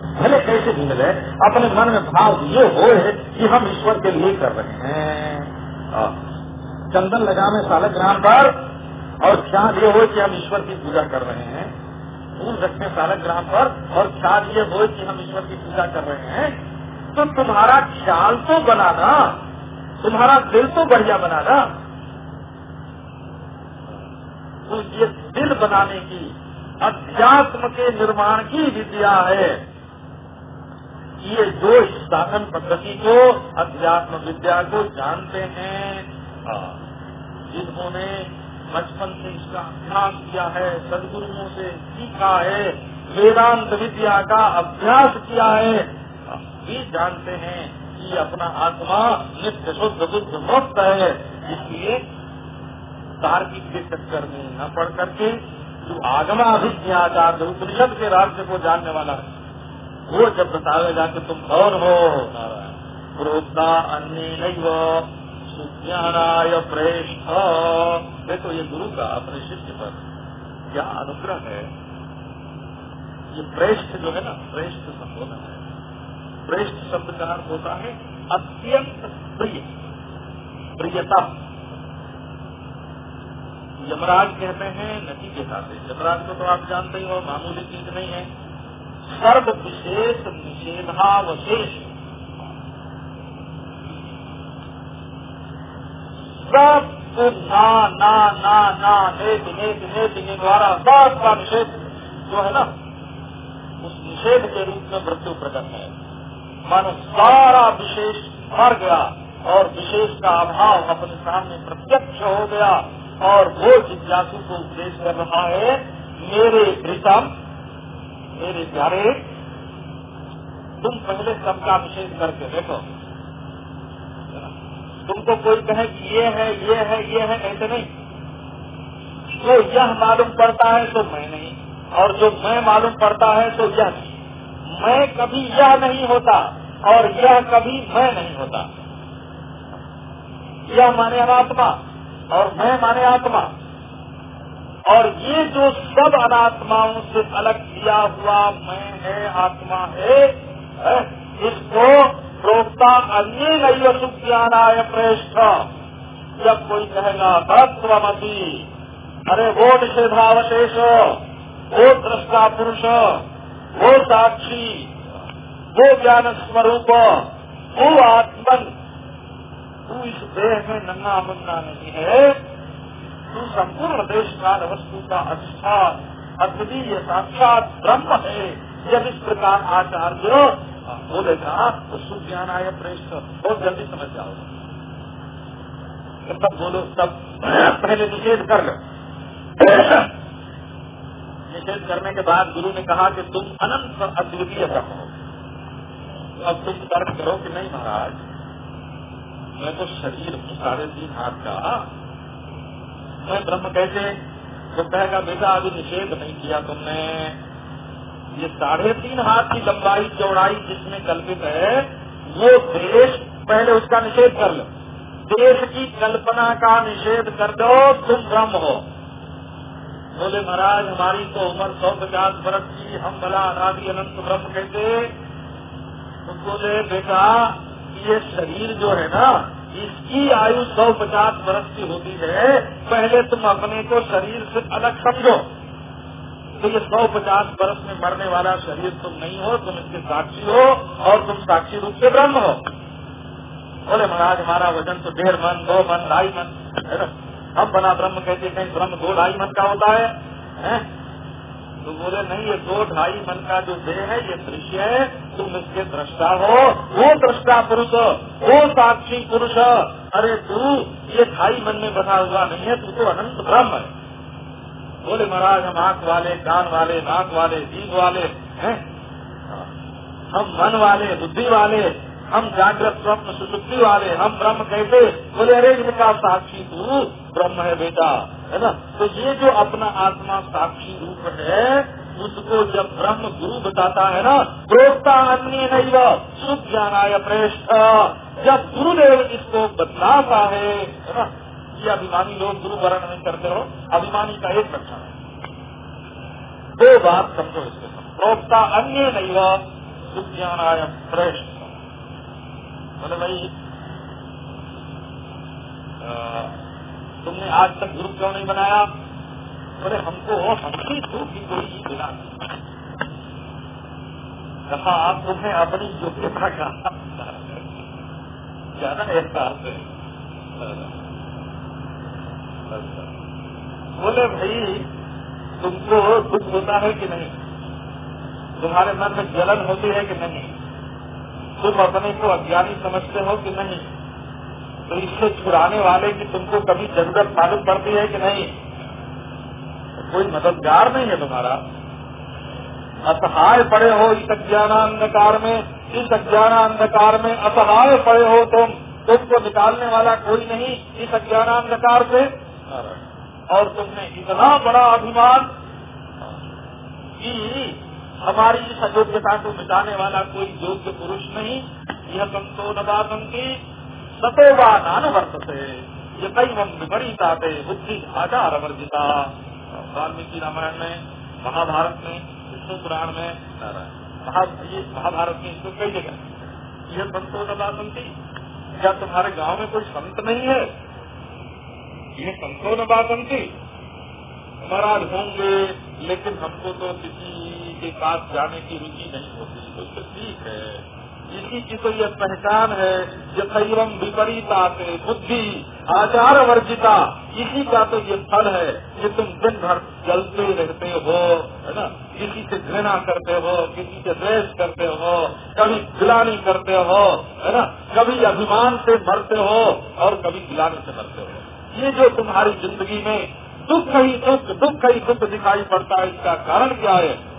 भले कैसे भी मिले अपने मन में भाव ये हो कि हम ईश्वर के लिए कर रहे हैं। चंदन लगावे सालक ग्राम पर, और ख्याल ये हो कि हम ईश्वर की पूजा कर रहे हैं। फूल रखते सालक ग्राम पर, और ख्याल ये हो कि हम ईश्वर की पूजा कर रहे हैं। तो तुम्हारा ख्याल तो बनाना, तुम्हारा दिल तो बढ़िया बनाना। तो ये दिल बनाने की, अध्यात्म के निर्माण की विद्या है। ये जो साधन पद्धति को अध्यात्म विद्या को जानते हैं। हाँ, जिन्होंने बचपन से इसका अभ्यास किया है सदगुरुओं से सीखा है वेदांत विद्या का अभ्यास किया है ये जानते हैं कि अपना आत्मा नित्य शुद्ध बुद्ध मुक्त है। इसलिए तार्किक के चक्कर में न पढ़ करके जो आगमाभिज्ञाचार जो उपनिषद के राज्य को जानने वाला है। वो जब बतावेगा कि तुम कौन हो। प्रोक्ता अन्य नहीं सुज्ञानाय प्रेष्ठ। देखो ये गुरु का अपने शिष्य पर क्या अनुग्रह है? ये प्रेष्ठ जो है ना, प्रेष्ठ संबोधन है। प्रेष्ठ शब्द का अर्थ होता है अत्यंत प्रिय। प्रियता यमराज कहते हैं, नदी के साथ। यमराज को तो आप जानते ही हो, मामूली चीज़ नहीं है। सर्व विशेष निषेधावशेष। सब ना ना ना ना नेत नेत नेत द्वारा सब का निषेध जो है ना, उस निषेध के रूप में मृत्यु प्रकट है। मन सारा विशेष मर गया और विशेष का अभाव अपने सामने प्रत्यक्ष हो गया और वो जिज्ञासु को उपदेश कर रहा है, मेरे प्रीतम मेरे प्यारे, तुम पहले सबका निषेध करके देखो। तुमको कोई कहे कि ये है ये है ये है, ऐसे नहीं। जो यह मालूम पड़ता है तो मैं नहीं। और जो मैं मालूम पड़ता है तो यह नहीं। मैं कभी यह नहीं होता, और यह कभी मैं नहीं होता। यह माने अनात्मा और मैं माने आत्मा। और ये जो सब अनात्माओं से अलग किया हुआ मैं है आत्मा है, इसको प्रोक्ता अन्य नहीं सुज्ञानाय प्रेष्ठ। जब कोई कहेगा तत्वमती अरे वो निषेधावशेष वो दृष्टा पुरुष वो साक्षी वो ज्ञान स्वरूप वो आत्मन। तू इस देह में नन्ना मुन्ना नहीं है। तू संपूर्ण देश काल वस्तु का अधिष्ठान, अद्वितीय साक्षात ब्रह्म है जब इस प्रकार आचार्य बोलेगा तो सुज्ञान आय प्रेष्ठ बहुत जल्दी समझ जाओगे तब बोलो, तब पहले निषेध कर लो। निषेध करने के बाद गुरु ने कहा कि तुम अनंत अद्वितीय ब्रह्म हो। तो अब तुम तर्क करो कि नहीं महाराज, मैं तो शरीर साढ़े तीन हाथ का। मैं ब्रह्म कैसे? तो कहेगा बेटा, अभी निषेध नहीं किया तुमने। ये साढ़े तीन हाथ की लंबाई चौड़ाई जिसमें कल्पित है, वो देश पहले उसका निषेध कर लो। देश की कल्पना का निषेध कर दो, तुम ब्रह्म हो। बोले, महाराज, हमारी तो उम्र सौ पचास वर्ष की, हम भला अनादि अनंत ब्रह्म कहते तो बोले, बेटा, ये शरीर जो है ना इसकी आयु सौ पचास वर्ष की होती है। पहले तुम अपने को शरीर से अलग समझो। तो ये सौ पचास वर्ष में मरने वाला शरीर तुम नहीं हो तुम इसके साक्षी हो और तुम साक्षी रूप से ब्रह्म हो। बोले महाराज हमारा वज़न तो डेढ़ मन दो मन ढाई मन है ना? हम बना ब्रह्म कहते कहीं ब्रह्म दो ढाई मन का होता है, है? तो बोले, नहीं, ये दो ढाई मन का जो देह है, ये दृश्य है, तुम इसके दृष्टा हो। वो दृष्टा पुरुष, वो साक्षी पुरुष। अरे तू, ये ढाई मन में बना हुआ नहीं है, तू तो अनंत ब्रह्म है। बोले, महाराज, हम आँख वाले, कान वाले, नाक वाले जीव वाले हैं। हम मन वाले, बुद्धि वाले, हम जागृत स्वप्न सुसुप्ति वाले, हम ब्रह्म कहते बोले, अरे इनका साक्षी तू ब्रह्म है बेटा। है ना? तो ये जो अपना आत्मा साक्षी रूप है, उसको जब ब्रह्म गुरु बताता है ना प्रोक्ता अन्य नहीं शुभ ज्ञानाय प्रेष्ठ जब गुरुदेव इसको बतलाता है ना? ये अभिमानी लोग गुरु वर्ण नहीं करते हो, अभिमानी का एक लक्षण है। दो बात समझो इसको प्रोक्ता अन्य नहीं सुज्ञानाय श्रेष्ठ। बोले भाई तुमने आज तक ग्रुप क्यों नहीं बनाया? बोले हमको हमकी ग्रुप की कोई मिला कहा, आप तुम्हें अपनी योग्यता का ज़्यादा एहसास है बोले, भाई, तुमको दुख होता है कि नहीं? तुम्हारे मन में जलन होती है कि नहीं? तुम अपने को अज्ञानी समझते हो कि नहीं? तो इससे छुड़ाने वाले की तुमको कभी ज़रूरत मालूम पड़ती है कि नहीं? कोई मददगार नहीं है तुम्हारा। असहाय पड़े हो इस अज्ञान अंधकार में, इस अज्ञान अंधकार में असहाय पड़े हो तुम। तुमको निकालने वाला कोई नहीं इस अज्ञान अंधकार से। और तुमने इतना बड़ा अभिमान कि हमारी इस अयोग्यता को मिटाने वाला कोई योग्य पुरुष नहीं। यह संतो नवासंती सतोवा नान वर्तते ये कई विपरीता थे बुद्धि आचार वर्जिता वाल्मीकि रामायण में, महाभारत में, विष्णु पुराण में, महाभारत में इसको कई जगह। यह संतो नवासंती क्या तुम्हारे गाँव में कोई संत नहीं है? ये संतो नवासंती महाराज होंगे लेकिन हमको तो किसी के पास जाने की रुचि नहीं होती। तो ठीक है। इसी की तो यह पहचान है जो यथम विपरीता से बुद्धि आचार वर्जिता इसी का तो ये फल है कि तुम दिन भर जलते रहते हो, है ना? किसी से घृणा करते हो, किसी से द्वेष करते हो, कभी गिलानी करते हो, है ना? कभी अभिमान से मरते हो और कभी गिलानी से मरते हो। ये जो तुम्हारी ज़िंदगी में दुख ही दुख दुख ही दुख दिखाई पड़ता है, इसका कारण क्या है?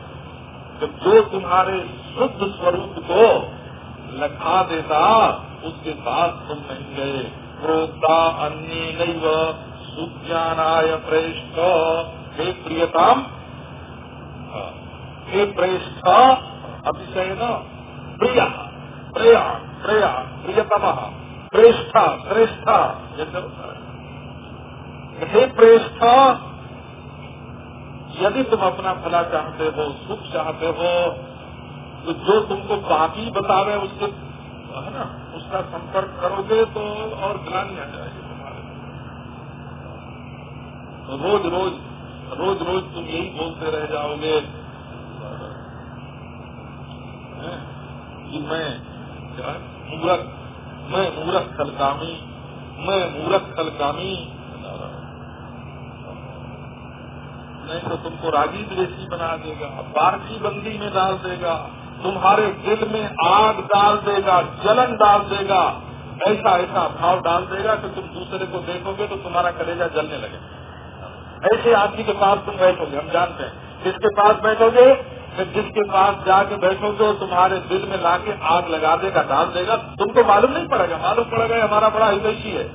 जो तुम्हारे शुद्ध स्वरूप को लखा देता, उसके पास तुम नहीं गए। क्रोधा अन्य नैव, सुज्ञानाय प्रेष्ठ। हे प्रियताम, हे प्रेष्ठ अतिशय न प्रिय, प्रिया प्रिया, प्रियतम, प्रेष्ठ श्रेष्ठ हे प्रेष्ठ, यदि तुम अपना भला चाहते हो, सुख चाहते हो तो जो तुमको बाकी बतावे उसके, है ना, उसका संपर्क करोगे तो और ग्लानी आ जाएगी तुम्हारे तो रोज रोज रोज रोज तुम यही बोलते रह जाओगे। कि मैं मूरख मैं मूरख कलकामी मैं मूरख खलकामी नहीं तो तुमको रागी द्वेषी बना देगा, बारकी बंदी में डाल देगा। तुम्हारे दिल में आग डाल देगा, जलन डाल देगा, ऐसा ऐसा भाव डाल देगा कि तुम दूसरे को देखोगे तो तुम्हारा कलेजा जलने लगे ऐसे आदमी के पास तुम बैठोगे, हम जानते हैं। जिसके पास बैठोगे? फिर जिसके पास जाके बैठोगे तुम्हारे दिल में लाके आग लगा देगा, डाल देगा। तुमको मालूम नहीं पड़ेगा, मालूम पड़ेगा हमारा बड़ा हितैषी है।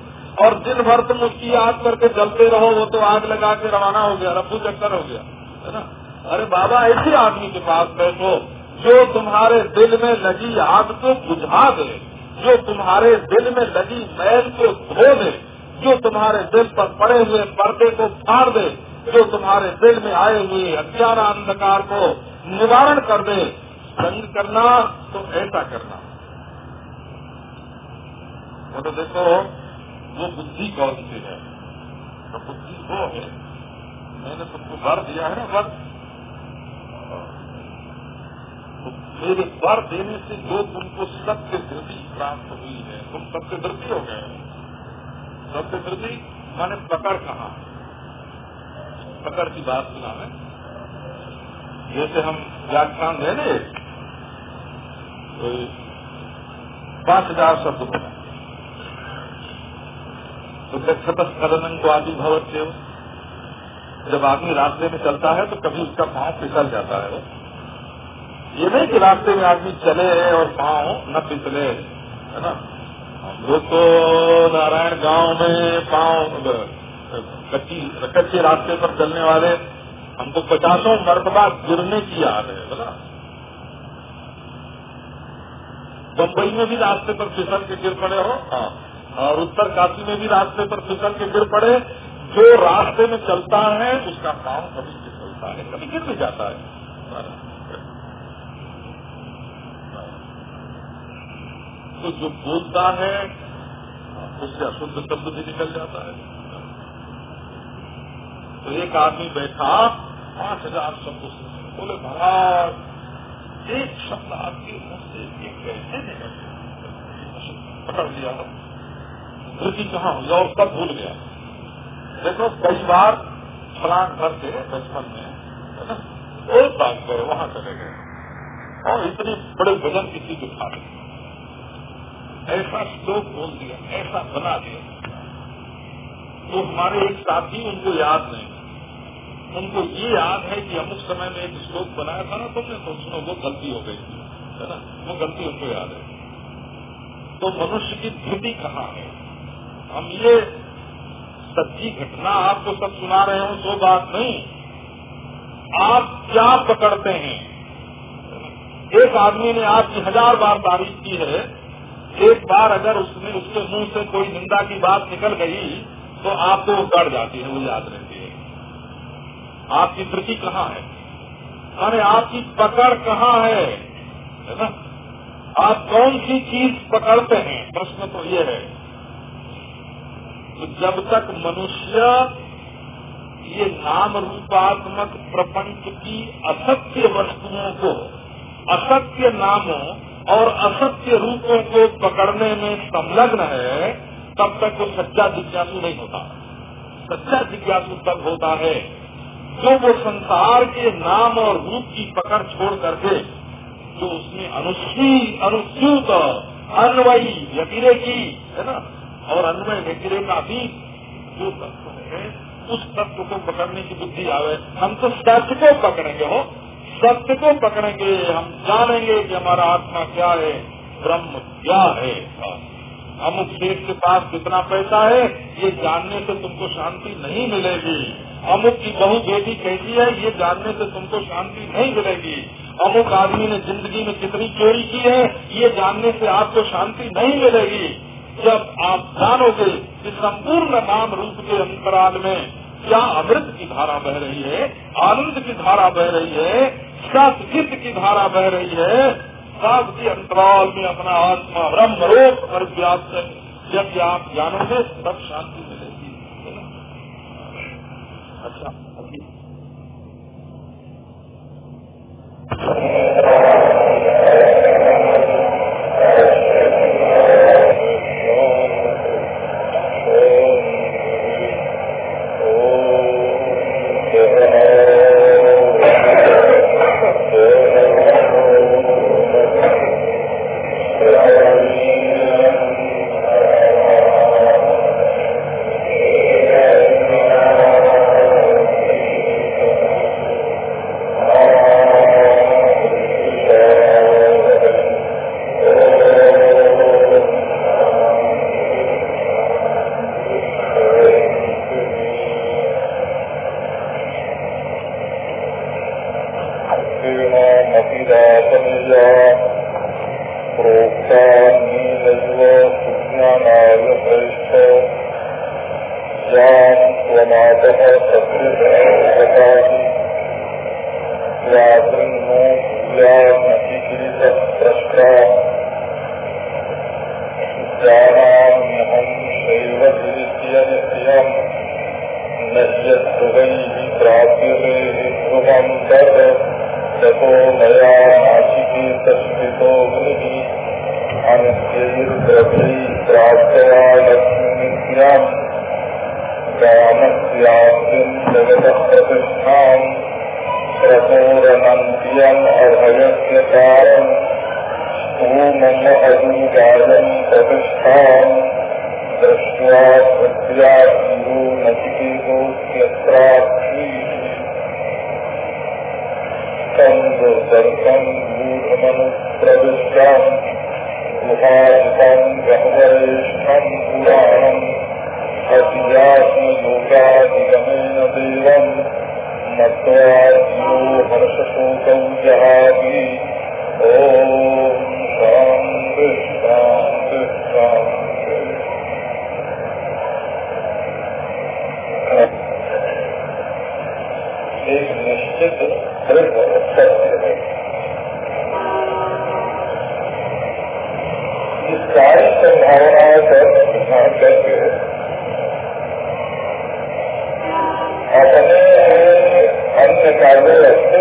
और दिन भर तुम उसकी याद करके जलते रहो, वो तो आग लगा के रवाना हो गया रफू चक्कर हो गया, है ना? अरे बाबा, ऐसे आदमी के पास बैठो जो तुम्हारे दिल में लगी आग को बुझा दे, जो तुम्हारे दिल में लगी मैल को धो दे, जो तुम्हारे दिल पर पड़े हुए पर्दे को फाड़ दे, जो तुम्हारे दिल में आए हुए अज्ञान अंधकार को निवारण कर दे, संग करना तो ऐसा करना। वो तो देखो, वो बुद्धि कौन सी है? तो बुद्धि वो है। मैंने तुमको वर दिया है ना वर तो मेरे वर देने से जो तुमको सत्य धृति प्राप्त हुई है, तुम सत्य धृति हो गए। सत्य धृति मैंने पकड़ कहा? पकड़ की बात सुना है जैसे हम व्याख्यान दे तो पाँच हज़ार शब्द हो तो दक्षतस कदन को आदि भवत जब आदमी रास्ते में चलता है तो कभी उसका पाँव फिसल जाता है। ये नहीं कि रास्ते में आदमी चले और पाँव न फिसले है ना? हम लोग तो नारायण गाँव में पाँव कच्ची, कच्चे रास्ते पर चलने वाले, हमको पचासों मरतबा गिरने की याद है बोला बम्बई में भी रास्ते पर फिसल के गिर पड़े हो हाँ। और उत्तर काशी में भी रास्ते पर फिसल के गिर पड़े, जो रास्ते में चलता है, उसका पाँव कभी फिसलता है, कभी गिर भी जाता है। तो जो बोलता है, उससे अशुद्ध शब्द भी निकल जाता है। तो एक आदमी बैठा, पाँच हज़ार शब्द बोले, महाराज, एक शब्द आपके मुँह से एक कैसे निकल पकड़ लिया धृति कहाँ हुई? और सब भूल गया। देखो, कई बार फलान घर से बचपन में, है ना एक बात गए, वहाँ चले गए। और इतने बड़े वज़न किसी को खा ऐसा श्लोक बोल दिया, ऐसा बना दिया। तो हमारे एक साथी उनको याद नहीं उनको ये याद है कि अमुक समय में एक श्लोक बनाया था ना तुमने तो सुनो वो गलती हो गई थी, है ना? वो गलती उनको याद है। तो मनुष्य की धृति कहाँ है? हम ये सच्ची घटना आपको सब सुना रहे हो तो बात नहीं। आप क्या पकड़ते हैं? एक आदमी ने आपकी हज़ार बार तारीफ़ की है एक बार अगर उसने उसके मुँह से कोई निंदा की बात निकल गई तो आपको वो गड़ जाती है, वो याद रहती है। आपकी धृति कहाँ है? अरे, आपकी पकड़ कहाँ है? है ना? आप कौन सी चीज़ पकड़ते हैं? प्रश्न तो ये है तो जब तक मनुष्य ये नाम रूपात्मक प्रपंच की असत्य वस्तुओं को, असत्य नामों और असत्य रूपों को पकड़ने में संलग्न है, तब तक वो सच्चा जिज्ञासु नहीं होता। सच्चा जिज्ञासु तब होता है, जो वो संसार के नाम और रूप की पकड़ छोड़ करके, जो उसमें अनुसूी अनुसूत अन्वयी व्यतिरे की, है ना, और अन्वय व्यतिरे का भी जो तत्व है, उस तत्व को पकड़ने की बुद्धि आवे। हम तो सच को पकड़ेंगे, हो। सत्य को पकड़ेंगे, हम जानेंगे कि हमारा आत्मा क्या है, ब्रह्म क्या है। अमुक शेख के पास कितना पैसा है, ये जानने से तुमको शांति नहीं मिलेगी। अमुक की बहु बेटी कैसी है, ये जानने से तुमको शांति नहीं मिलेगी। अमुक आदमी ने ज़िंदगी में कितनी चोरी की है, ये जानने से आपको शांति नहीं मिलेगी। जब आप जानोगे कि संपूर्ण नाम रूप के अंतराल में क्या अमृत की धारा बह रही है, आनंद की धारा बह रही है सचित की धारा बह रही है। सब के अंतराल में अपना आत्मा ब्रह्म रोग पर व्याप्त जब आप जानोगे, तब शांति मिलेगी। अच्छा मनुष्य की कृष्ण सारी संभावनाओं पर ध्यान करके अपने अन्य कार्य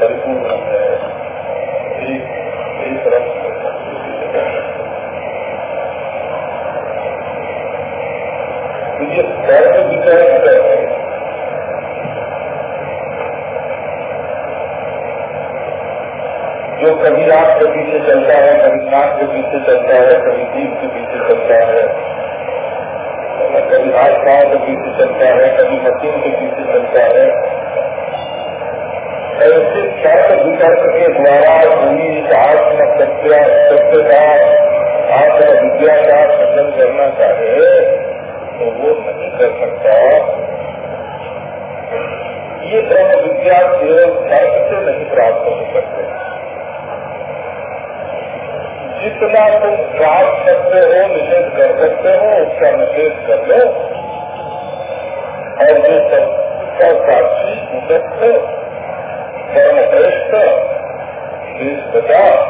परिपूर्ण है एक एक रस ये सर्व विषय है जो कभी रात के पीछे चलता है, कभी नाक के पीछे चलता है, कभी जीव के पीछे चलता है, कभी हाथ पाँव के पीछे चलता है, कभी मशीन के पीछे चलता है, ऐसे छात्र वितर्क के द्वारा पूरी आत्म सत्या सत्य का आत्म विद्या का खंडन करना चाहे तो वो नहीं कर सकता ये ब्रह्म विद्या केवल तर्क से नहीं प्राप्त हो सकते जितना तुम प्राप्त करते हो निषेध कर सकते हो उसका निषेध कर लो और जो सबका साक्षी उपस्थ कर्म देश बचा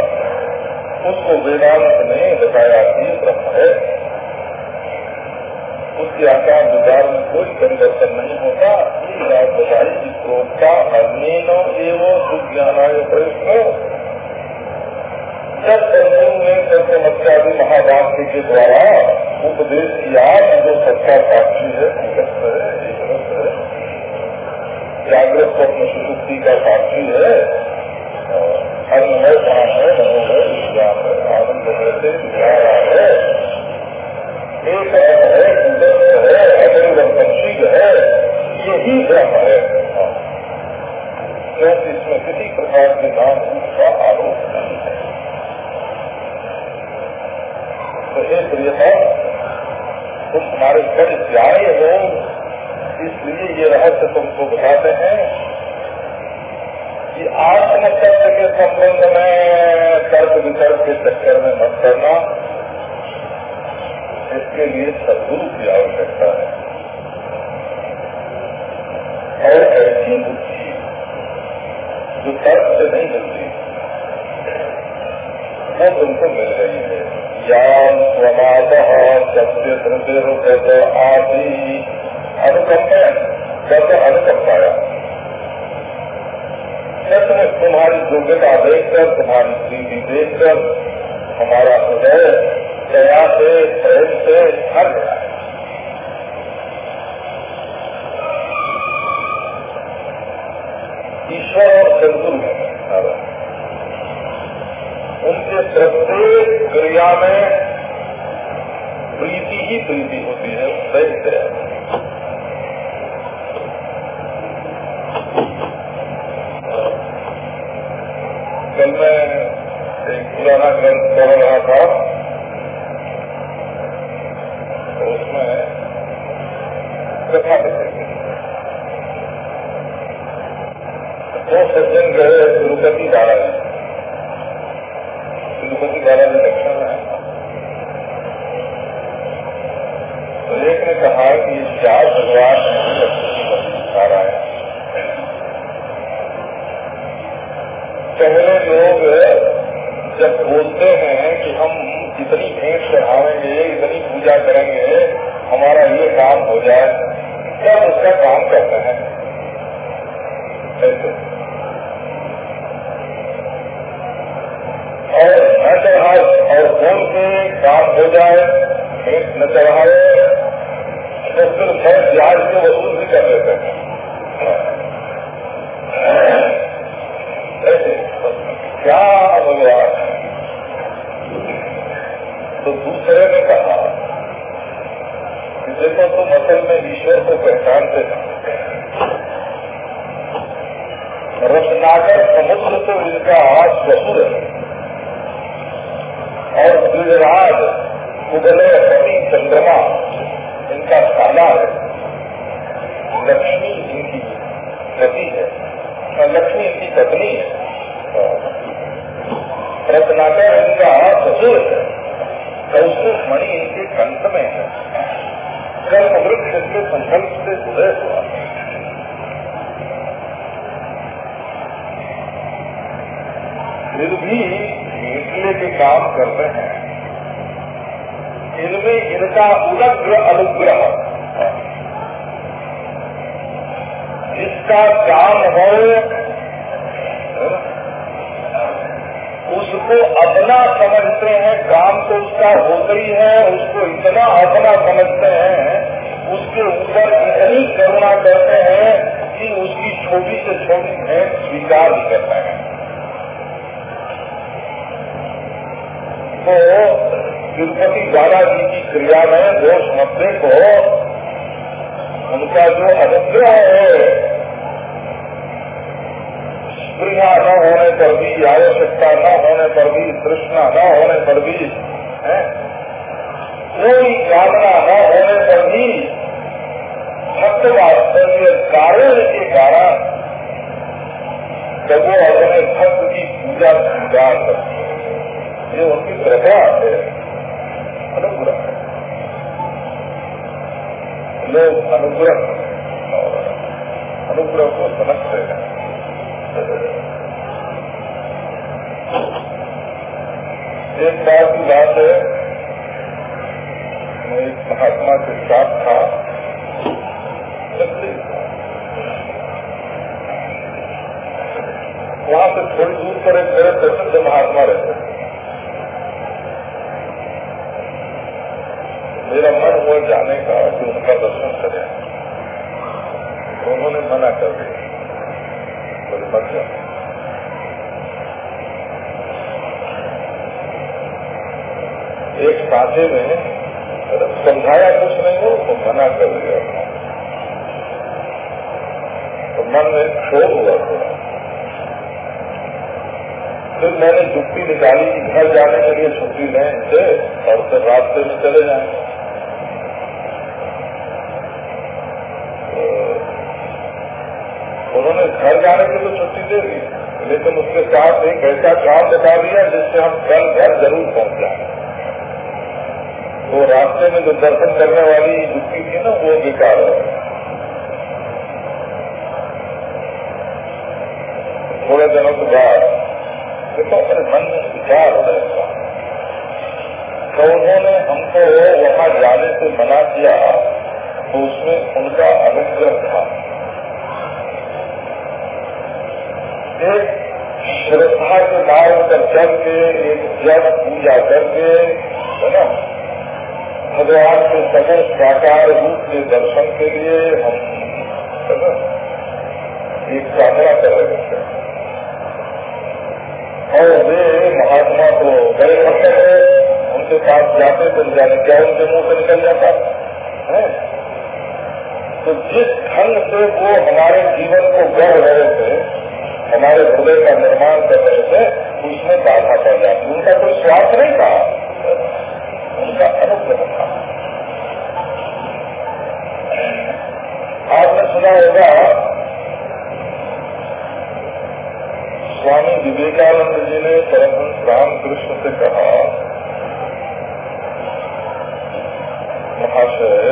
उसको वेदांत ने बताया कि ब्रह्म है। उसके आकार विचार में कोई परिवर्तन नहीं होता। ये बात बताई कि क्रोधता, अग्निनो एवं सुज्ञानाय प्रश्न। जब अर्जुन ने सत्यमत्यादि महावाक्य के द्वारा उपदेश किया कि जो सच्चा साक्षी है है। जागृत स्वप्न सुसुप्ति का साक्षी है है आनंद है एक सुदस्त है है यही ब्रह्म इसमें किसी प्रकार के नाम का आरोप नहीं है प्रियता तुम तुम्हारे घर जाए हो इसलिए ये रहस्य तुमको बताते हैं कि आत्म के संबंध में तर्क वितर्क के चक्कर में मत करना इसके लिए सदगुरु की आवश्यकता है। और ऐसी बुद्धि जो तर्क से नहीं मिलती वो तुमको मिल रही है। ज्ञान स्वमाद सत्य धृतिर्गत आदि। अनुकंपा गत अनुकंपाया सत्य तुम्हारी योग्यता देखकर, तुम्हारी प्रीति देखकर, हमारा हृदय दया से प्रेम से हर गया है ईश्वर और सदगुरु उनके प्रत्येक क्रिया में प्रीति ही प्रीति होती है प्रेम है कल मैं एक पुराना ग्रंथ पढ़ रहा था कथा करेंगे दो सज्जन गए तिरुपति महाराज तिरुपति महाराज दक्षिण है तो एक ने कहा कि ये चार भगवान नारायण पहले लोग जब बोलते हैं कि हम इतनी भेंट चढ़ावेंगे इतनी पूजा करेंगे हमारा ये काम हो जाए तब उसका काम करते हैं ऐसे और न चढ़ाए और बोल के काम हो जाए भेंट न चढ़ाए तो फिर मैं ब्याज के वसूल भी कर लेते हैं ऐसे क्या भगवान तो दूसरे ने कहा कि देखो तुम असल में ईश्वर को पहचानते हैं रत्नाकर समुद्र तो इनका आज स्वसुर है। और गिरिराज कुबले रवि चंद्रमा इनका साला है। लक्ष्मी इनकी गति है। लक्ष्मी इनकी पत्नी है। रत्नाकर इनका ससुर है। कौशिक मणि इनके कंठ में है। कर्म वृक्ष इनके संकल्प से उदय हुआ। फिर भी निकले के काम करते हैं। इनमें इनका उदग्र अनुग्रह। जिसका काम हो, उसको अपना समझते हैं। काम तो उसका होता ही है, उसको इतना अपना समझते हैं। उसके ऊपर इतनी करुणा करते हैं कि उसकी छोटी से छोटी भेंट स्वीकार भी करते हैं तो तिरुपति बालाजी की क्रिया में दोष मध्य को उनका जो अनुग्रह है स्प्रिया न होने पर भी, आवश्यकता न होने पर भी, तृष्णा न होने पर भी? कोई कामना न होने पर भी भक्त वास्तव्य कारण के कारण वो अपने भक्त की पूजा स्वीकार करते ये उनकी कृपा है, अनुग्रह लोग अनुग्रह अनुग्रह को समझते हैं। एक बार की बात है, मैं एक महात्मा के साथ था। वहाँ से थोड़ी दूर पर एक मेरे प्रसिद्ध महात्मा रहते मेरा मन हुआ जाने का कि उनका दर्शन करें। तो उन्होंने मना कर दिया। बोले, मत एक साथे में समझाया कुछ नहीं हो तो मना कर दिया। तो मन में क्षोभ हुआ। फिर मैंने जुक्ति निकाली कि घर जाने के लिए छुट्टी लें इनसे और फिर रास्ते में चले जाएँगे उन्होंने घर जाने की तो छुट्टी दे दी, लेकिन उसके साथ एक ऐसा काम बता दिया जिससे हम कल घर ज़रूर पहुँच जाए। वो रास्ते में जो दर्शन करने वाली जुक्ति थी ना, वो बेकार हो थोड़े दिनों के बाद देखो अपने मन में विचार हो जाएगा तो उन्होंने हमको वहाँ जाने से मना किया तो उसमें उनका अनुग्रह था। एक श्रद्धा के मार्ग पर चल के एक जब पूजा करके, है ना, भगवान के सगुण साकार रूप के दर्शन के लिए हम, है एक साधना कर रहे थे। और वे महात्मा तो बड़े भक्त है उनके पास जाते तो जाने क्या उनके मुँह से निकल जाता है तो जिस ढंग से वो हमारे जीवन को गढ़ रहे थे हमारे हृदय का निर्माण कर रहे थे उसमें बाधा पड़ जाती उनका कोई स्वार्थ नहीं था उनका अनुग्रह था रामकृष्ण से कहा, महाशय,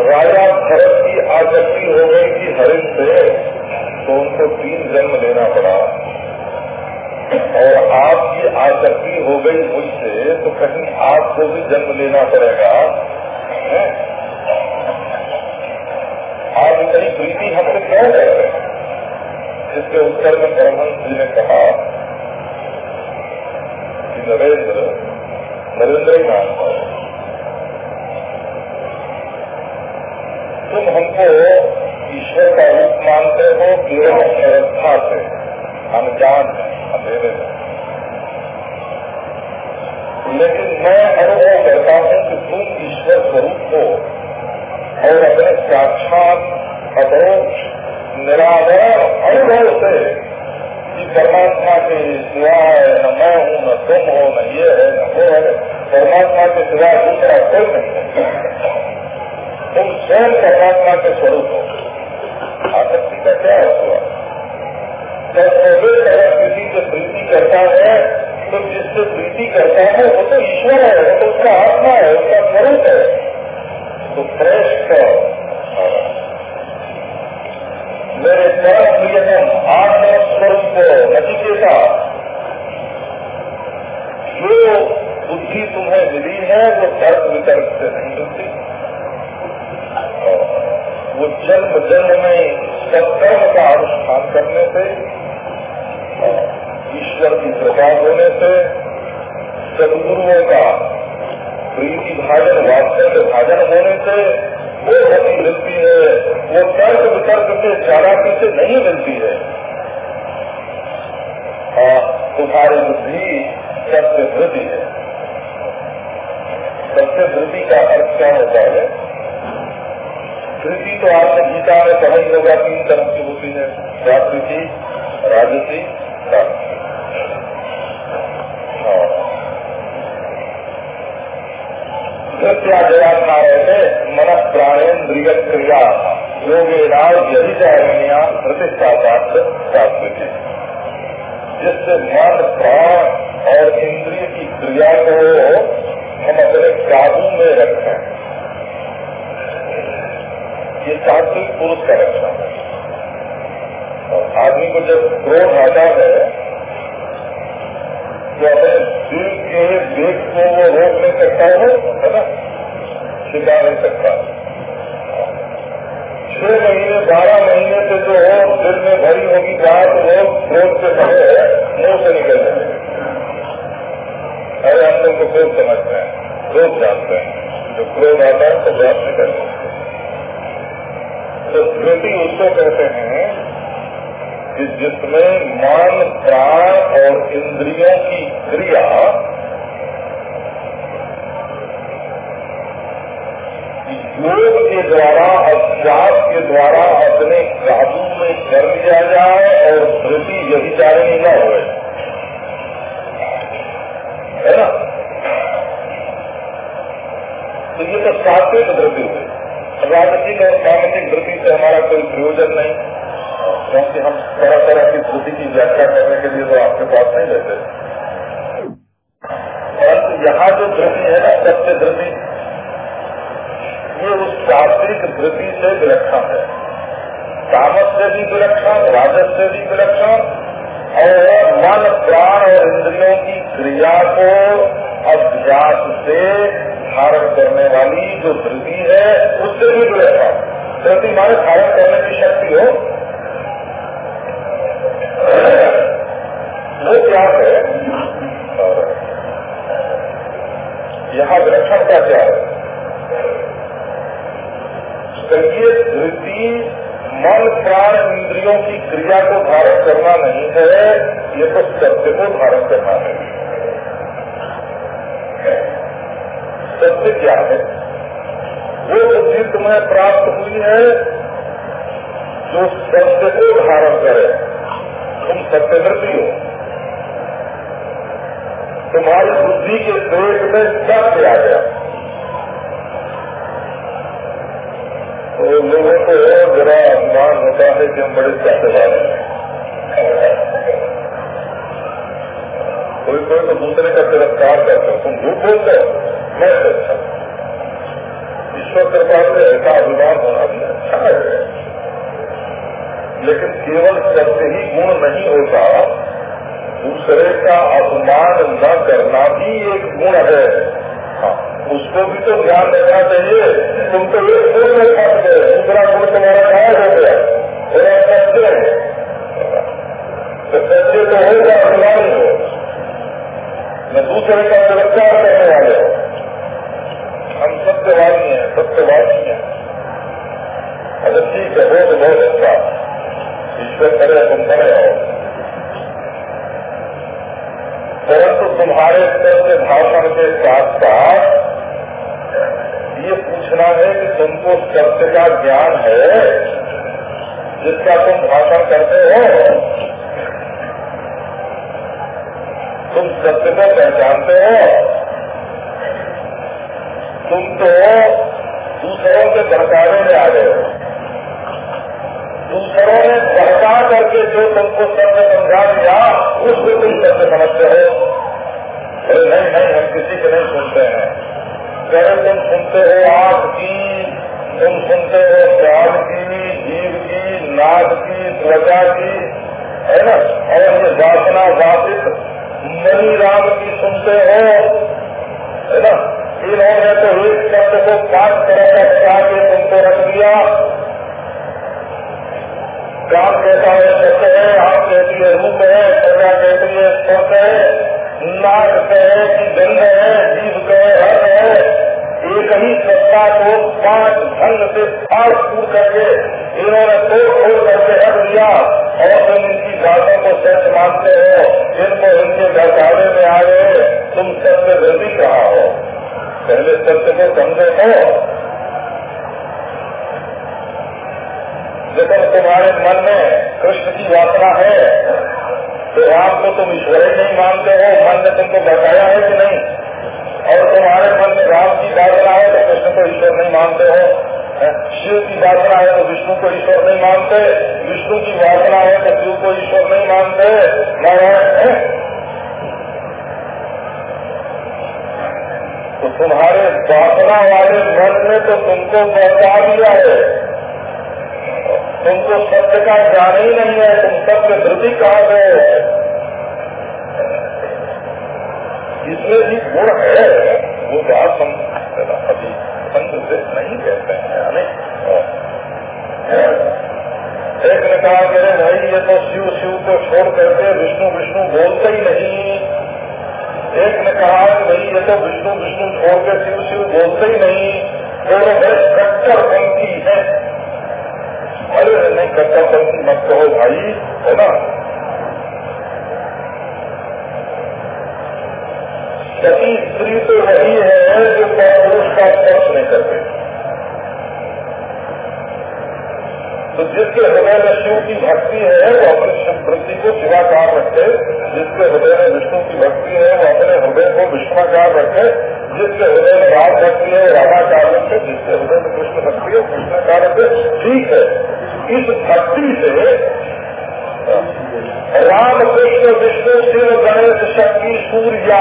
राजा भरत की आसक्ति हो गई कि हरित से तो उनको तीन जन्म लेना पड़ा। और आपकी आसक्ति हो गई मुझसे तो कहीं आपको भी जन्म लेना पड़ेगा। इतनी प्रीति हमसे कर रहे हैं। जिसके उत्तर में परमहंस जी ने कहा कि नरेंद्र नरेंद्र ही नाम है। तुम हमको ईश्वर का रूप मानते हो, केवल अवस्था से। अनजान है अंधेरे में लेकिन मैं अनुभव करता हूँ कि तुम ईश्वर स्वरूप हो और अपने साक्षात निरावरण अनुभव से। कि परमात्मा के सिवाय न मैं हूँ, न तुम हो, न ये है, न वो है। परमात्मा के सिवा दूसरा कोई नहीं तुम स्वयं परमात्मा के स्वरूप हो। आसक्ति का क्या हुआ? जब कोविड अगर किसी से प्रीति करता है तो जिससे प्रीति करता है, वो तो ईश्वर है, वो तो उसका आत्मा है, उसका स्वरूप है। तो श्रेष्ठ मेरे परम प्रियतम आत्म स्वरूप नचिकेता जो बुद्धि तुम्हें मिली है, वो तर्क वितर्क से नहीं मिलती वो जन्म जन्म में सत्कर्म का अनुष्ठान करने से, ईश्वर की कृपा होने से, सदगुरुओं का प्रीति भाजन वास्तव भाजन होने से, वो गति मिलती है। वो तर्क वितर्क से चालाकी से नहीं मिलती है। और तुम्हारी बुद्धि सत्य धृति है। सत्य धृति का अर्थ क्या होता है? धृति तो आपने गीता में ही होगा तीन तरह की होती है प्राकृति राजसी धृत्या जया खा रहे थे मन प्राणेन्द्रिय क्रिया योगेना यदि चारणिया प्रतिष्ठा प्राप्त जिससे मन, प्राण और इंद्रिय की क्रिया को हम अपने काबू में रखें ये सात्विक पुरुष का लक्षण है। आदमी को जब क्रोध आता है तो अपने दिल के वेग को वो रोक नहीं सकता हो है ना छिपा नहीं सकता छह महीने, बारह महीने से जो हो दिल में भरी होगी बात वो क्रोध से पहले मुँह से निकल जाए। अरे हम लोग को क्रोध समझते हैं। क्रोध जानते हैं। जो क्रोध आता है तो बात निकल तो धृति उसको कहते हैं कि जिसमें मन, प्राण और इंद्रियों की क्रिया योग के द्वारा अभ्यास के द्वारा अपने काबू में कर लिया जाए और धृति यही न हो है ना? तो ये तो सात्विक धृति हुई राजसिक और सामाजिक धृति से हमारा कोई प्रयोजन नहीं। क्योंकि हम तरह तरह की धृति की व्याख्या करने के लिए तो आपके पास नहीं रहते। परंतु यहाँ जो धृति है ना, सत्य धृति सात्विक धृति से विलक्षण है। तामस से भी विलक्षण राजस से भी विलक्षण, और मन, प्राण और इंद्रियों की क्रिया को अभ्यास से धारण करने वाली जो धृति है, उससे भी विलक्षण। धृति माने धारण करने की शक्ति हो। वो क्या है? यहाँ विलक्षणता क्या है ये धृति मन प्राण इंद्रियों की क्रिया को धारण करना नहीं है, ये तो सत्य को धारण करना है। सत्य क्या है? वो बुद्धि तुम्हें प्राप्त हुई है, जो सत्य को धारण करे। तुम सत्यवृत्ति हो। तुम्हारी बुद्धि के पेट में सत्य आ गया। तो लोगों जरा अभिमान होता है कि हम बड़े सत्यवाद हैं। कोई कोई तो दूसरे का तिरस्कार करते तुम झूठ बोलते हो? मैं अच्छा ईश्वर कृपा से ऐसा अभिमान होना भी अच्छा है। लेकिन केवल सत्य ही गुण नहीं होता। दूसरे का अपमान न करना भी एक गुण है। हाँ, उसको भी तो ध्यान रखना चाहिए। तुम तो एक गुण में फंस गए तुम्हारा गायब हो गया। आप तो तो होगा अभिमानी हो न दूसरे का तिरस्कार करने वाले हो। हम सत्यवादी हैं सत्यवादी हैं। अच्छा है वो तो बहुत अच्छा। ईश्वर करे, तुम बड़े हो परंतु तुम्हारे भाषण के साथ साथ ये पूछना है तुमको सत्य का ज्ञान है, जिसका तुम भाषण करते हो, तुम सत्य को पहचानते हो। तुम तो दूसरों के भड़कावे में आ गए हो। दूसरों ने भड़का करके जो तुमको सत्य समझा दिया उसको तुम सत्य समझते हो। अरे नहीं नहीं, हम किसी को नहीं सुनते हैं। कहे तुम सुनते हो आँख की तुम सुनते हो स्वाद की, जीव की, नाद की, त्वचा की, है ना? और ये वासना वासित मनी राम की सुनते हो, है ना? इन्होंने तो एक शब्द को पाँच तरह का के तुमको रख दिया। काम कहता है, सत्य है, आप कहती है, रूप है, प्रजा कहती है स्पर्श है नाक कहे कि गंध है, जीव कहे, हर है। एक ही सत्ता को पाँच ढंग से फाड़ फूट करके, इन्होंने तोड़ फोड़ करके रख दिया और तुम इनकी बातों को सच मानते हो। जिनको इनके घरकाले में आ गए, तुम सत्य वृद्धि कहा हो। पहले सत्य को समझे हो जब तुम्हारे मन में कृष्ण की वासना है। तो राम को तुम ईश्वर ही नहीं मानते हो। मन ने तुमको बताया है कि नहीं? और तुम्हारे मन में राम की वासना है तो कृष्ण को ईश्वर नहीं मानते हो। शिव की वासना है तो विष्णु को ईश्वर नहीं मानते। विष्णु की वासना है तो शिव को ईश्वर नहीं मानते। तो तुम्हारे वासना वाले मन ने तो तुमको बता दिया है। तुमको सत्य का ज्ञान ही नहीं है, तुम सत्य धृति कहा गए इसमें भी गुण है, वो बात अभी संत से नहीं कहते हैं एक ने कहा मेरे भाई, ये तो शिव शिव को छोड़ करके विष्णु विष्णु बोलते ही नहीं। एक ने कहा कि भाई, ये तो विष्णु विष्णु छोड़ के शिव शिव बोलते ही नहीं। दोनों कट्टर पंक्ति है। अरे, नहीं, कट्टर पंक्ति मत कहो भाई, है ना? सती स्त्री तो वही है जो पुरुष का स्पर्श नहीं करते। तो जिसके हृदय में शिव की भक्ति है, वो अपनी शिव को शिवाकार रखे जिसके हृदय में विष्णु की भक्ति है, वो अपने हृदय को विष्णाकार रखे जिसके हृदय में राम भक्ति है राधाकार रखे जिसके हृदय में कृष्ण भक्ति है कृष्णकार रखे ठीक है। इस भक्ति से राम, कृष्ण, विष्णु, शिव, गणेश, शक्ति, सूर्य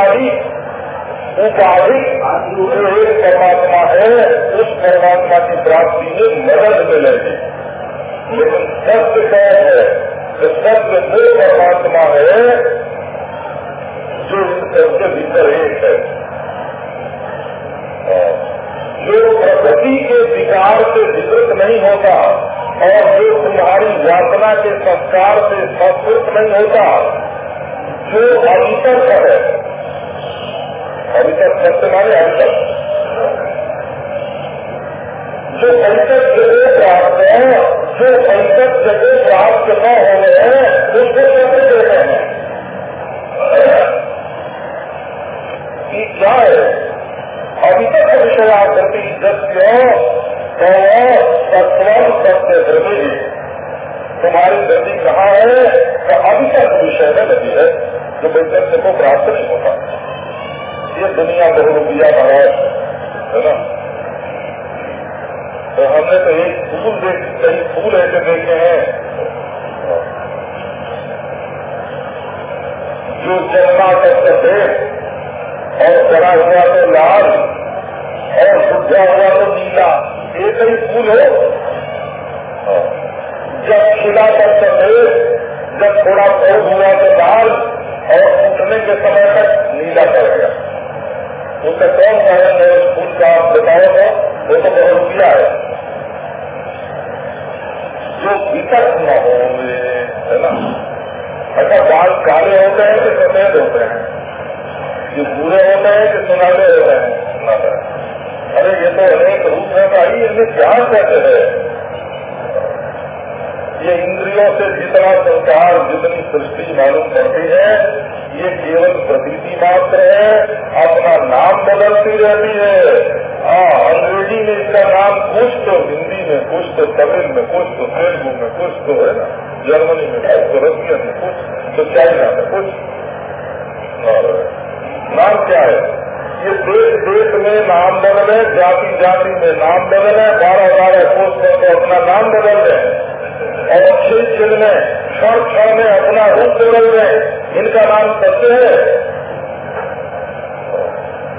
आदि उपाधि जो एक परमात्मा है उस परमात्मा की प्राप्ति में मदद मिलेगी लेकिन सत्य कौन है तो सत्य वो परमात्मा है जो सबके भीतर एक है जो प्रकृति के विकार से विकृत नहीं होता और जो तुम्हारी वासना के संस्कार से संस्कृत नहीं होता जो अवितर्क है अवितर्क सत्य माने अवितर्क जो पंचक जगह प्राप्त है, जो पंचक जगह प्राप्त न हो हैं, उसको कैसे दे रहे हैं क्या है? अभी तक विषयाकृति दस्य सत्वम सत्य द्रव्य तुम्हारी गति कहाँ है? तो अभी तक विषय में गति है, जो वैतथ्य को प्राप्त नहीं होता। ये दुनिया बहुरूपिया महाराज है ना? तो हमने तो एक फूल देख, कई फूल ऐसे देखे हैं। जो जन्मा कर सफ़ेद और चढ़ा हुआ तो लाल, और सूखा हुआ तो नीला एक ही फूल है। जब खिला कर सफ़ेद जब थोड़ा फूल हुआ तो लाल, और उठने के समय तक नीला करेगा उसका कौन कारण है उस फूल का बताओ वो तो बहुत रुपया है। जो विकट न हो, है ना? अच्छा बाल काले होते हैं कि सफ़ेद होते हैं? जो बुरे होते हैं कि सुनाले होते हैं? अरे, ये तो अनेक रूप है भाई, इनमें क्या कहते हैं? ये इंद्रियों से जितना संसार जितनी सृष्टि मालूम पड़ती है ये केवल प्रतीति मात्र है, अपना नाम बदलती रहती है। हाँ अंग्रेज़ी में इसका नाम कुछ तो हिंदी में कुछ तो तमिल में कुछ तो तेलुगु में कुछ तो है ना, जर्मनी में कुछ तो रशियन में कुछ तो चाइना में कुछ और नाम क्या है? ये देश देश में नाम बदले, जाति जाति में नाम बदले, बारह बारह कोष में तो अपना नाम बदल रहे और अच्छे चिन्ह में क्षण क्षण में अपना रूप बदल रहे इनका नाम सत्य है।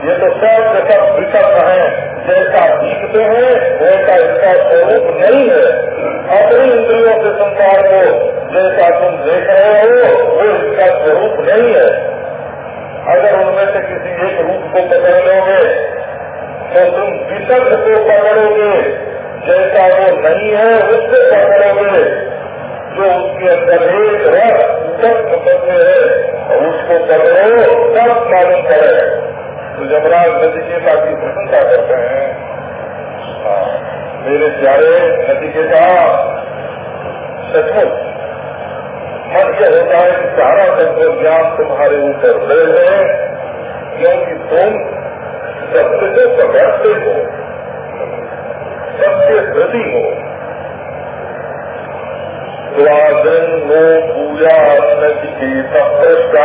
ये तो सब सब विकल्प है। जैसा दिखते हैं, वैसा इसका स्वरूप नहीं है। अपनी इंद्रियों के संसार को जैसा तुम देख रहे हो, वो इसका स्वरूप नहीं है। अगर उनमें से किसी एक रूप को पकड़ लोगे तो तुम विकल्प को पकड़ोगे। जैसा वो नहीं है, उसको पकड़ोगे। जो उसके अंदर एक रस सब है उसको पकड़ो सब मालूम करे तो जमराज नचिकेता की प्रशंसा करते हैं हाँ, मेरे प्यारे नचिकेता सचमुच मन यह होता है कि सारा तत्व ज्ञान तुम्हारे ऊपर ले है क्योंकि तुम सत्य को पकड़ते हो सत्य हृदय हो। स्वादन वो पूजा नचिकेता प्रश्ना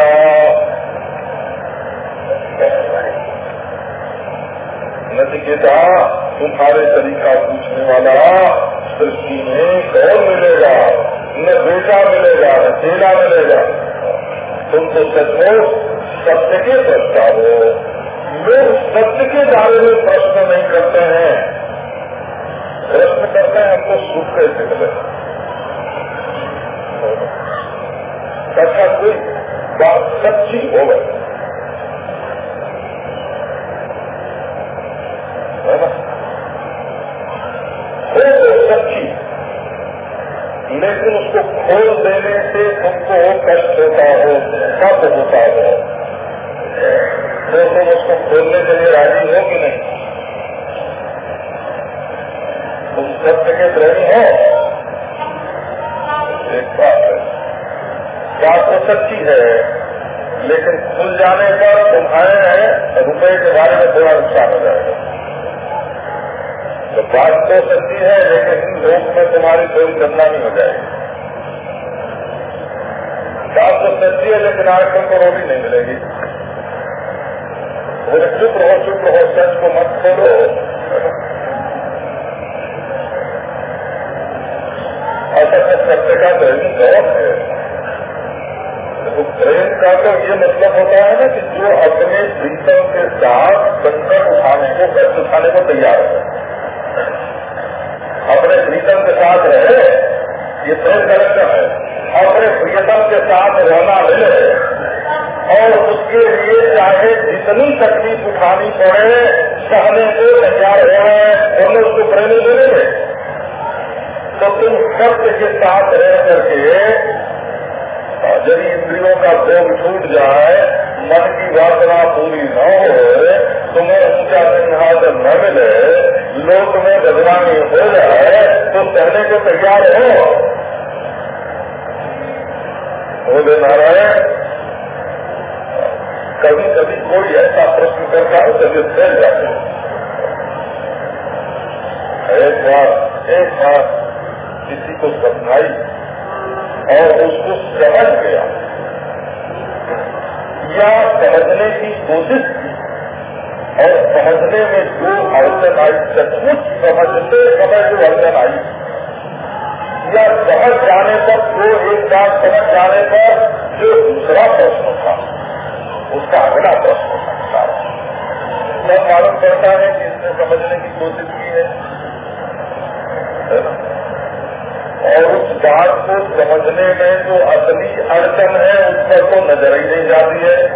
नचिकेता तुम्हारे तरीका पूछने वाला सृष्टि में कौन मिलेगा न बेटा मिलेगा न चेला मिलेगा तुम तो सचमुच सत्य के प्रश्ता हो लोग सत्य के बारे में प्रश्न नहीं करते हैं प्रश्न करते हैं हमको सुख कैसे मिले कोई बात सच्ची हो गई। है ना? हो तो सच्ची लेकिन उसको खोल देने से तुमको कष्ट होता हो कब होता हो। तो तुम उसको खोलने के लिए राज़ी हो कि नहीं? तुम सत्य के प्रेमी हो। बात तो सच्ची है, लेकिन खुल जाने पर तुम्हारे रुपए के बारे में थोड़ा नुकसान हो जाएगा। तो बात तो सच्ची है, लेकिन लोक में तुम्हारी थोड़ी बदनामी हो जाएगी। बात तो सच्ची है, लेकिन आज तुमको रोटी नहीं मिलेगी। बोले चुप रहो चुप रहो, सच को मत खोलो। असत्य सत्य का दैनिक गौर है। तो प्रेम का तो ये मतलब होता है ना कि जो अपने प्रीतम के साथ संकट उठाने को कष्ट उठाने को तैयार है। अपने प्रीतम के साथ रहे, ये प्रेम का लक्षण है। अपने प्रियतम के साथ रहना मिले, और उसके लिए चाहे जितनी तकलीफ़ उठानी पड़े सहने को तैयार हो उन्हें उसको प्रेमी मिलेंगे। तो तुम सत्य के साथ रह करके यदि इंद्रियों का भोग छूट जाए, मन की वासना पूरी न हो तुम्हें ऊँचा सिंहासन न मिले, लोक में बदनामी हो जाए तो सहने को तैयार हो। बोले नारायण। कभी कभी कोई ऐसा प्रश्न करता है तभी फैल जाते एक बार एक बार किसी को समझाई और उसको समझ समझने की कोशिश की। और समझने में जो अड़चन आई सचमुच समझते समय जो अड़चन आई। या समझ जाने पर, जो एक बात समझ जाने पर, जो दूसरा प्रश्न था, उसका अगला प्रश्न था। सब मालूम करता है कि इसने समझने की कोशिश की है। और उस बात को समझने में जो असली अड़चन है, उस पर तो नज़र ही नहीं जाती है।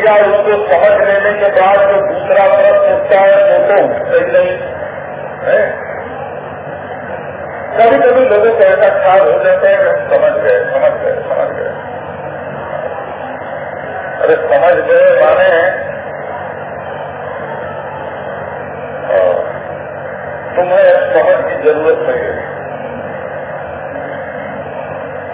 या उसको समझ लेने के बाद जो दूसरा तरफ़ उठता है वो तो ही नहीं। है? कभी कभी लोगों को ऐसा ख्याल हो जाता है हम समझ गए समझ गए समझ गए। अरे, समझ गए माने? तुम्हें समझ की ज़रूरत नहीं है।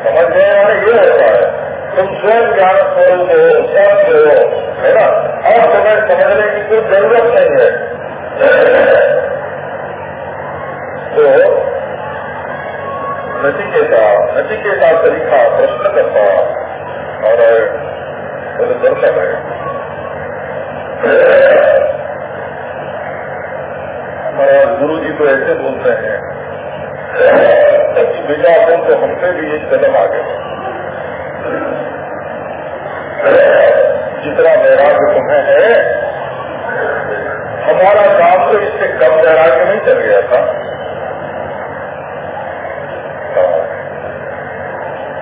समझ गए माने ये होता है। तुम स्वयं ज्ञान स्वरूप हो, स्वयं हो, है ना? और तुम्हें समझने की कोई ज़रूरत नहीं है। तो नचिकेता नचिकेता तरीका प्रश्न करता और दर्शन है हमारा गुरु जी तो ऐसे बोलते हैं कि बेटा तो हमसे भी एक जन्म आ गए जितना वैराग्य तुम्हें है, हमारा काम तो इससे कम वैराग्य नहीं चल गया था।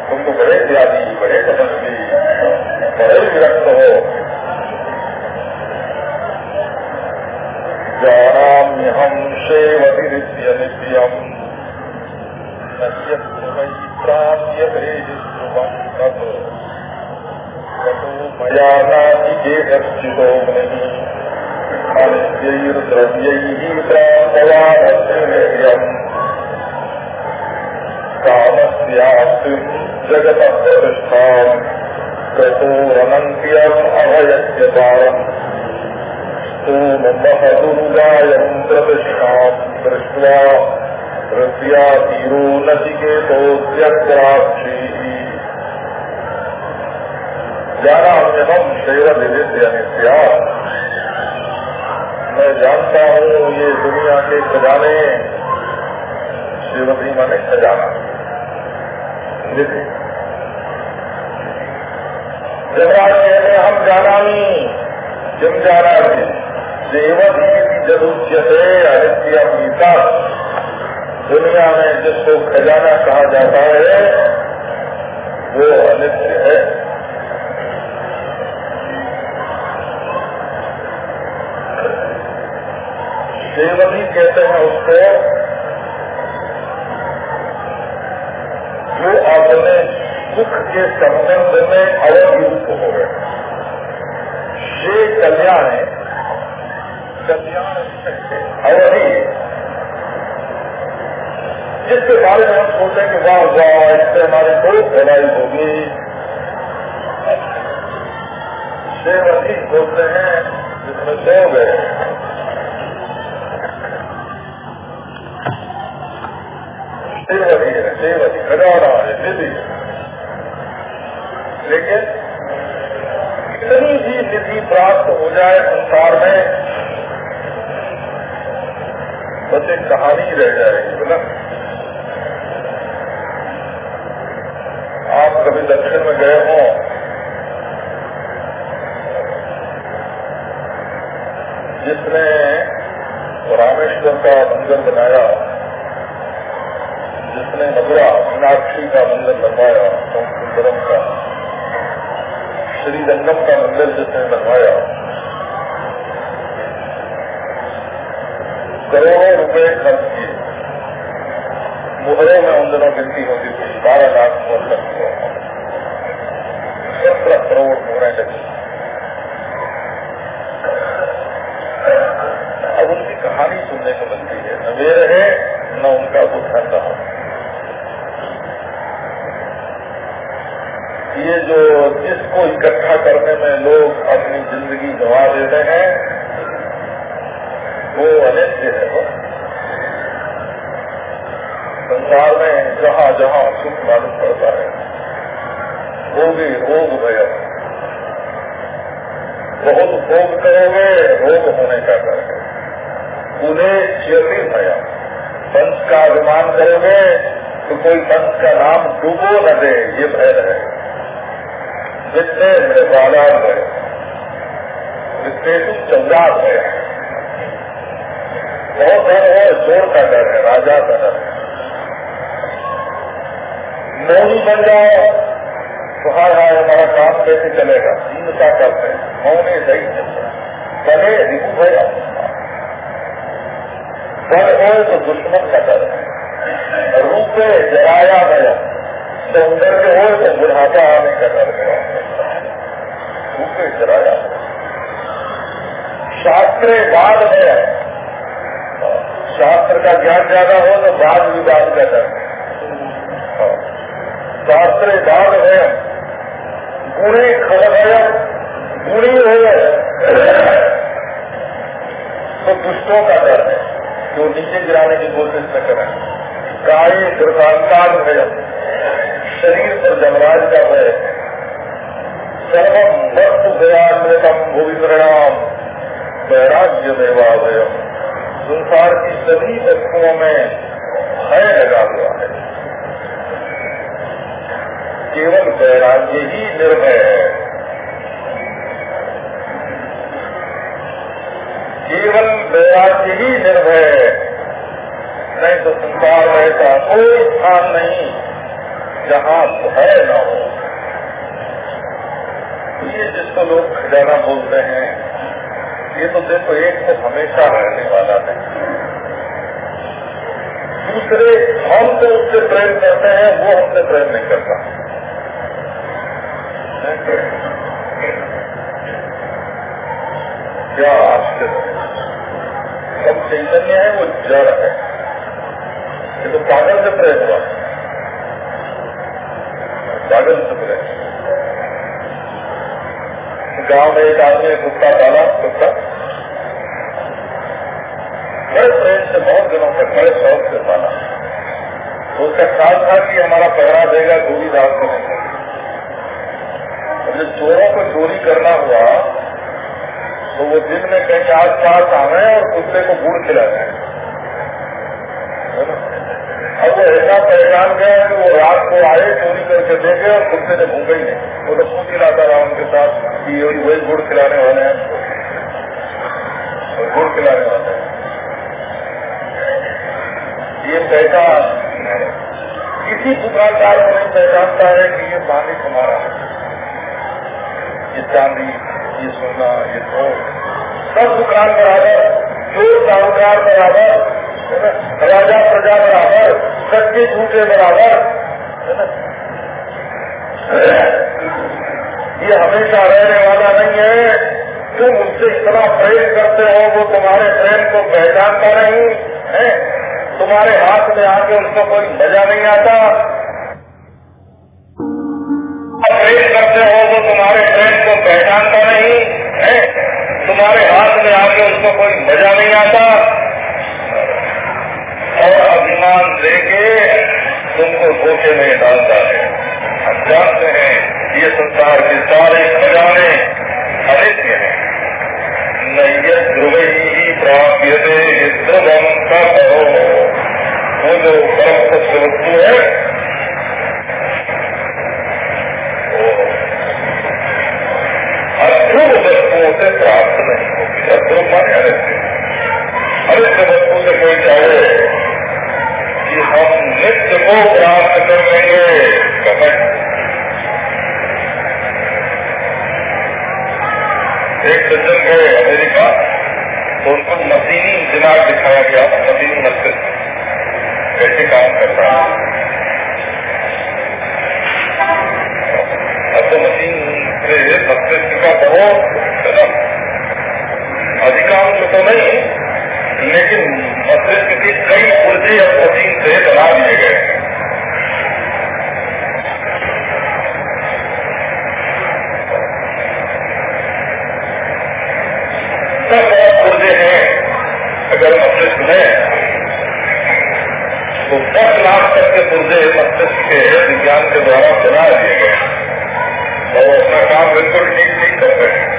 तुम तो बड़े त्यागी बड़े तपस्वी बड़े विरक्त हो। जानाम्यहम शेवति नित्यम नश्य प्राप्य ध्रुवम तत्। मया नाचिकेतश्चितो नहीं अनित्यैर्द्रव्यैः प्राप्तवानस्यम् कामस्यास्ति जगतः प्रतिष्ठाम् गतोरनन्त्यम् अभयस्य पारम् प्रतिष्ठाम् जाना हम शैव विदित अनित्या मैं जानता हूँ ये दुनिया के खजाने शिवती माने खजाना। जगराज कहते हम जाना नहीं, जम जाना भी देवती जदुच्यते अनित्य गीता दुनिया में जिसको खजाना कहा जाता है, वो अनित्य है। देवनी कहते हैं उसको जो अपने सुख के संबंध में अवयुक्त हो गए। ये कल्याण है। कल्याण अवधि जिसके बारे में हम सोचते हैं कि वाह वाह, इससे हमारी बहुत भलाई होगी। देवती बोलते हैं, जिसमें सो गए। सेवरी है सेवरी खजाना है निधि लेकिन कितनी भी निधि प्राप्त हो जाए संसार में बस एक कहानी रह जाएगी बोला आप कभी दक्षिण में गए हों, जिसने रामेश्वर का मंदिर बनाया जिसने मधुरा मीनाक्षी का मंदिर बनवाया सुंदरम का श्रीरंगम का मंदिर जिसने बनवाया करोड़ों रुपए खर्च किए मुहरों में उन दिनों गिनती होती थी बारह लाख मोहर खर्च हुआ सत्रह करोड़ मोहरें लगी अब उनकी कहानी सुनने को मिलती है। न वे रहे न उनका कुछ रहा ये जो जिसको इकट्ठा करने में लोग अपनी ज़िंदगी गंवा देते हैं, वो अनित्य है वो। संसार में जहाँ जहाँ सुख मालूम पड़ता है, वो भी रोग भय। बहुत भोग करोगे, रोग होने का डर उन्हें ज्योति भया। पंच का अभिमान करोगे तो कोई पंच का नाम डूबो न दे, ये भय रहे। जितने बाला है, जितने चौदार है, बहुत डर है ज़ोर का डर है, राजा का डर है। मौनी बन जाओ तो हाँ हाँ हमारा काम कैसे चलेगा? दीनता करते हैं, मौने सही चले रिपु भया बल हो तो दुश्मन का डर है। रूपे जराया गया, सौंदर्य हो तो बुढ़ापा आने का डर है। रूपे जराया शास्त्र बाद है। शास्त्र का ज्ञान ज़्यादा हो तो बाद विवाद का डर शास्त्र बाद है। गुणी खड़गय गुणी है? तो दुष्टों का डर है। जो नीचे गिराने की कोशिश न करें। काय दुर्गांतान शरीर पर जमराज का है। सर्वम वस्तु गयान्वितम भूमि परिणाम वैराग्य देवावयम संसार की सभी वस्तुओं में भय लगा हुआ है। केवल वैराग्य ही निर्भय है। केवल वैराग्य ही निर्भय है। नहीं तो संसार ऐसा कोई स्थान नहीं जहाँ भय न हो। ये जिसको लोग खजाना बोलते हैं, ये तो देखो एक तो हमेशा रहने वाला है। दूसरे हम तो उससे प्रेम करते हैं, वो हमसे प्रेम नहीं करता। क्या आश्चर्य। सब चैतन्य है, वो जड़ है। ये तो पागल से प्रेम हुआ। पागल से प्रेम। गाँव में एक आदमी कुत्ता पाला कुत्ता बड़े प्रेम से बहुत दिनों तक बड़े शौक से पाला उसका ख्याल था कि हमारा पहरा देगा दूरी रात को नहीं जब चोरों को चोरी करना हुआ तो वो दिन में कहीं आस पास आ आवे और कुत्ते को गुड़ खिला जाए अब वो ऐसा पहचान गया कि वो रात को आए, चोरी करके देखे और कुत्ते ने भूँगा ही वो तो खिलाता रहा उनके साथ कि वही गुड़ खिलाने वाले हैं। गुड़ खिलाने वाले हैं। ये पहचान किसी दुकानदार को नहीं पहचानता है कि ये मालिक हमारा है। ये चांदी, ये सोना, ये तो सब दुकान बराबर, जो साहूकार बराबर राजा प्रजा बराबर सच्चे झूठे बराबर। ये हमेशा रहने वाला नहीं है। तुम उससे इतना प्रेम करते हो, वो तुम्हारे प्रेम को पहचानता नहीं, है? तुम्हारे हाथ में आके उसको कोई मज़ा नहीं आता। प्रेम करते हो, वो तुम्हारे प्रेम को पहचानता नहीं, है? तुम्हारे हाथ में आके उसको कोई मज़ा नहीं आता। और अभिमान लेके तुमको धोखे में डालता है। हम जानते हैं ये संसार के सारे खजाने अनित्य हैं। नैय ध्रुव ही प्राप्य ध्रुवम का करो वो जो परम सत्य वस्तु है। अध्रुव वस्तुओं से प्राप्त नहीं होगी अध्रुव माने अनित्य। अनित्य वस्तु से कोई चाहे हम नित्य को प्राप्त कर लेंगे एक सज्जन गए अमेरिका तो उनको मशीनी दिमाग दिखाया गया मशीनी मस्तिष्क कैसे काम करता है। अब तो मशीन से मस्तिष्क का बहुत अधिकांश तो नहीं लेकिन मस्तिष्क की कई पुर्जे अब मशीन से बना दिए गए सब बहुत पुर्जे हैं, अगर मस्तिष्क में तो दस लाख तक के पुर्जे मस्तिष्क के विज्ञान के द्वारा बना दिए गए और अपना काम बिल्कुल ठीक ठीक कर रहे हैं।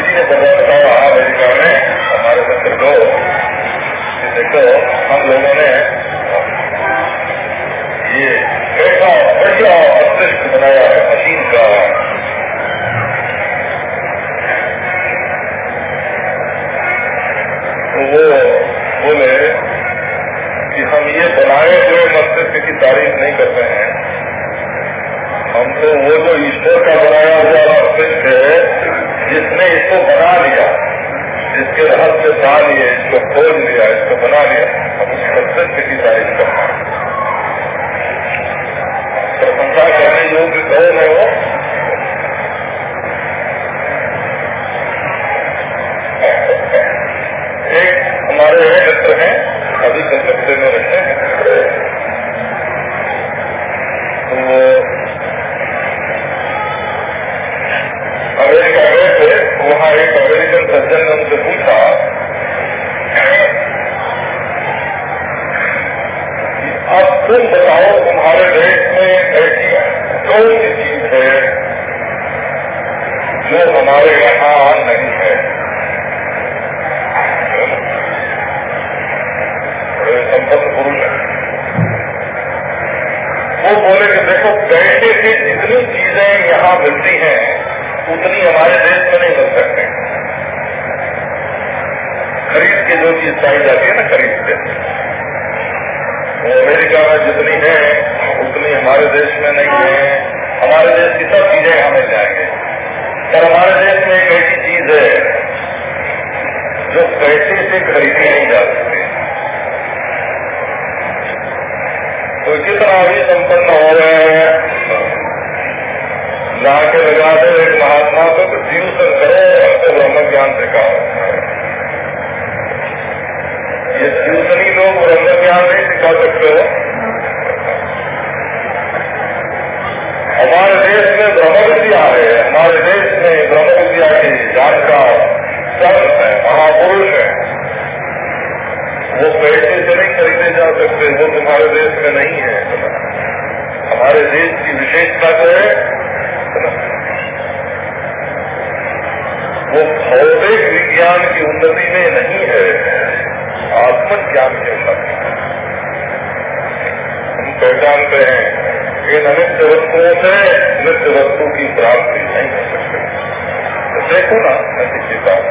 समय बताया अमेरिका में हमारे मित्र को देखो, हम लोगों ने ये ऐसा बढ़िया मस्तिष्क बनाया है, मशीन का। तो वो बोले कि हम ये बनाए हुए मस्तिष्क की तारीफ़ नहीं कर रहे हैं। हम तो वो जो ईश्वर का बनाया हुआ मस्तिष्क है जिसने इसको बना लिया, जिसके रहस्य पा लिए इसको खोल लिया, इसको बना लिया हम उस मस्तिष्क की तारीफ़ कर रहे प्रशंसा करने योग्य कौन है वो? एक हमारे मित्र हैं, अभी कलकत्ते में रहते हैं तो अमेरिका गए थे वहाँ एक अमेरिकन सज्जन ने उनसे पूछा अब तुम बताओ तुम्हारे देश में ऐसी कौन सी चीज़ है जो हमारे यहाँ नहीं है बड़े संपन्न पुरुष है वो बोले कि देखो पैसे से जितनी चीज़ें यहाँ मिलती हैं उतनी हमारे देश में नहीं मिल सकते खरीद चाहिए जाती है ना खरीद के। अमेरिका में जितनी है, उतनी हमारे देश में नहीं है। हमारे देश की सब चीज़ें यहाँ मिल जाएँगे। पर हमारे देश में एक ऐसी चीज़ है, जो पैसे से खरीदी नहीं जा सकती। तो कितना भी संपन्न हो रहे हैं ला के लगा दे एक महात्मा को तो जीव से करो, और ब्रह्म ज्ञान से कहो ट्यूशनी लोग ब्रह्म ज्ञान नहीं सिखा सकते हो। हमारे देश में ब्रह्म विद्या है, हमारे देश में ब्रह्म विद्या की जानकार संत है, महापुरुष है। वो पैसे से नहीं खरीदे जा सकते वो तुम्हारे देश में नहीं है। हमारे देश की विशेषता जो है वो भौतिक विज्ञान की उन्नति में नहीं है। आत्म ज्ञान के उन्नति हम पहचानते हैं, इन अनित्य वस्तुओं से नित्य वस्तु की प्राप्ति नहीं हो सकती। तो देखो ना बात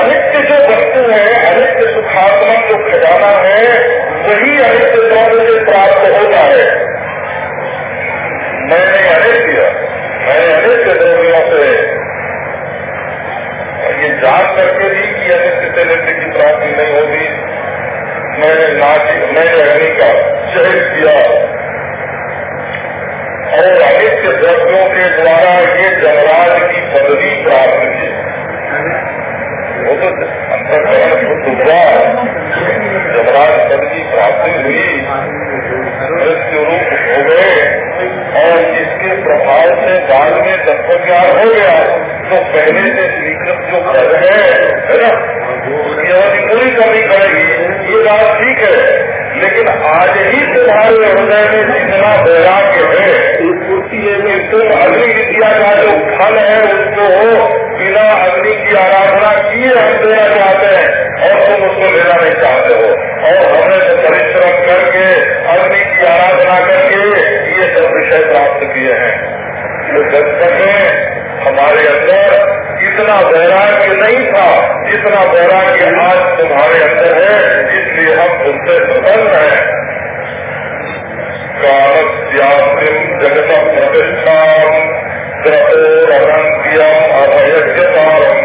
अनित्य जो वस्तु है अनित्य सुखात्मक जो खजाना है, वही अनित्य द्रव्य से प्राप्त होता है। मैंने अनित्य मैंने अनित्य द्रव्यों से ये जान करके भी कि अनित्य से नित्य की प्राप्ति नहीं होगी। मैंने नाची मैंने अग्नि का शहर किया। और अनित्य द्रव्यों के द्वारा ये जमराज की पदवी प्राप्त की। वो तो अंतकरण शुद्ध हुआ। जमराज पद की प्राप्ति हुई। मृत्यु रूप हो गए। और इसके प्रभाव से बाद में तत्व हो गया। तो पहले से स्वीकृत जो पद है है ना? उसकी पूरी करनी पड़ेगी ये बात ठीक है लेकिन आज ही तुम्हारे हृदय में जितना वैराग्य है। तुम अग्नि विद्या का जो फल है उसको बिना अग्नि की आराधना किए हम देना चाहते हैं और तुम उसको लेना नहीं चाहते हो। और हमने तो परिश्रम करके अग्नि की आराधना करके ये सब विषय प्राप्त किए हैं। तो जब तक हमारे अंदर इतना वैराग्य नहीं था इतना वैराग्य आज तुम्हारे अंदर है, इसलिए हम तुमसे प्रसन्न हैं। कालस्यास्तिम जगत प्रतिष्ठा त्रपोरनंत्यम अभयज्ञतारम।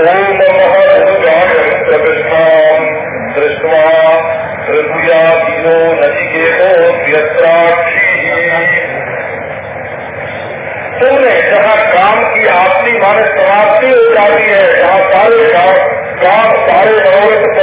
ओम महदुगायम प्रतिष्ठा दृष्टवा हृदया धीरो नचिकेतो व्यत्राक्षी तुमने जहाँ काम की आपसी मानस समाप्ति हो जाती है, जहाँ सारे काम काम सारे मनोरथ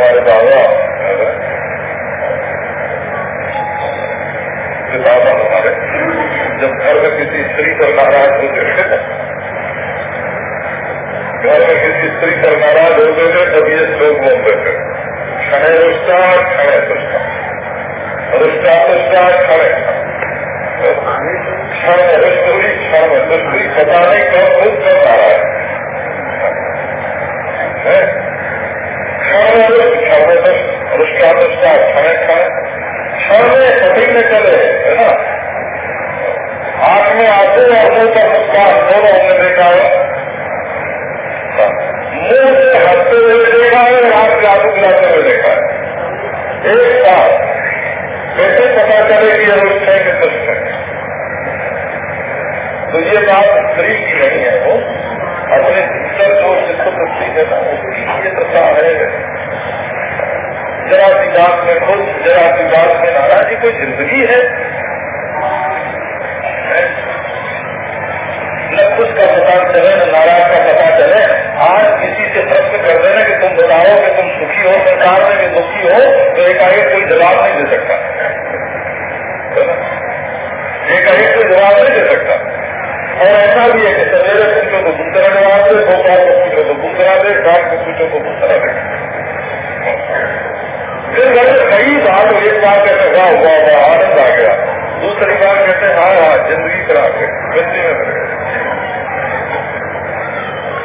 हमारे बाबा बाबा हमारे जब घर में किसी स्त्री पर नाराज़ होते थे घर में किसी स्त्री पर नाराज़ होते थे तब ये श्लोक बोलते थे क्षण रुष्टा क्षण दुष्टा रुष्टा पुष्टा क्षण क्षण रुष्ट क्षण दुष्ट पता नहीं कब खुद कब नाराज़ क्षण में रुष्ट में है है से हँसते हुए देखा है हाथ से आँसू हुए देखा है एक साथ कैसे पता चले कि यह रुष्ट दुष्ट है तो ये बात स्त्री की नहीं है वो अपने भीतर जो चित्तवृत्ति है ना उसकी ये दशा है। जरा सी बात में खुश, जरा सी बात में नाराजी कोई ज़िंदगी है? न खुश का पता चले, न नाराज़ का पता चले। आज किसी से प्रश्न कर देना कि तुम बताओ कि तुम सुखी हो, सरकार में कि दुखी हो तो एकाएक कोई जवाब नहीं दे सकता। एकाएक कोई जवाब नहीं दे सकता। और ऐसा भी है कि सवेरे पूछो तो दूसरा जवाब दे, दोपहर को पूछो तो दूसरा दे रात को पूछो तो दूसरा दे। फिर घर में कई बार एक बार कहते, वाह वाह वाह, आनंद आ गया। दूसरी बार कहते हाँ हाँ ज़िंदगी खराब है ज़िंदगी में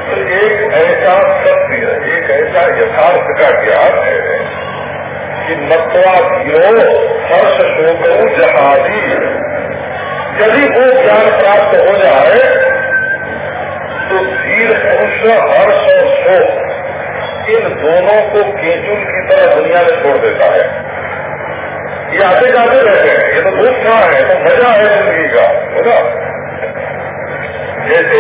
तो एक ऐसा सत्य एक ऐसा यथार्थ का ज्ञान है कि मत्वा धीरो हर्ष शोक जहादी। यदि वो ज्ञान प्राप्त हो जाए तो धीर पुरुष हर्ष और शोक इन दोनों को केचुल की तरह दुनिया में छोड़ देता है। ये आते जाते रहते हैं। ये तो दुख कहाँ है तो मज़ा है ज़िंदगी का बोला जैसे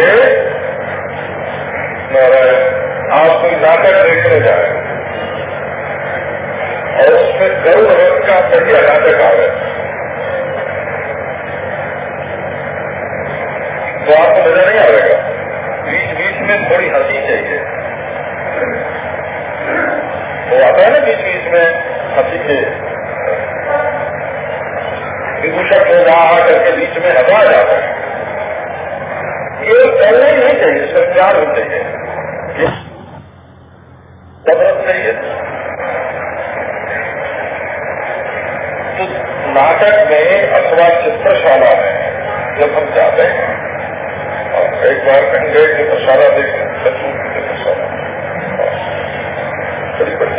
आप कोई नाटक देखने जाए, और उसमें गरुड़ रथ का बढ़िया नाटक आ गया तो आपको मज़ा नहीं आएगा। बीच बीच में थोड़ी हँसी चाहिए। वो आता है ना बीच बीच में हसी के विभूषक हो रहा करके बीच में हवा जाता है। ये करना ही नहीं चाहिए, इसमें प्यार होना चाहिए? जबरत चाहिए। तो नाटक में अथवा चित्रशाला में जब हम जाते हैं, और एक बार कहीं गए चित्रशाला देखने सचमुच चित्रशाला। बड़ी चित्रशाला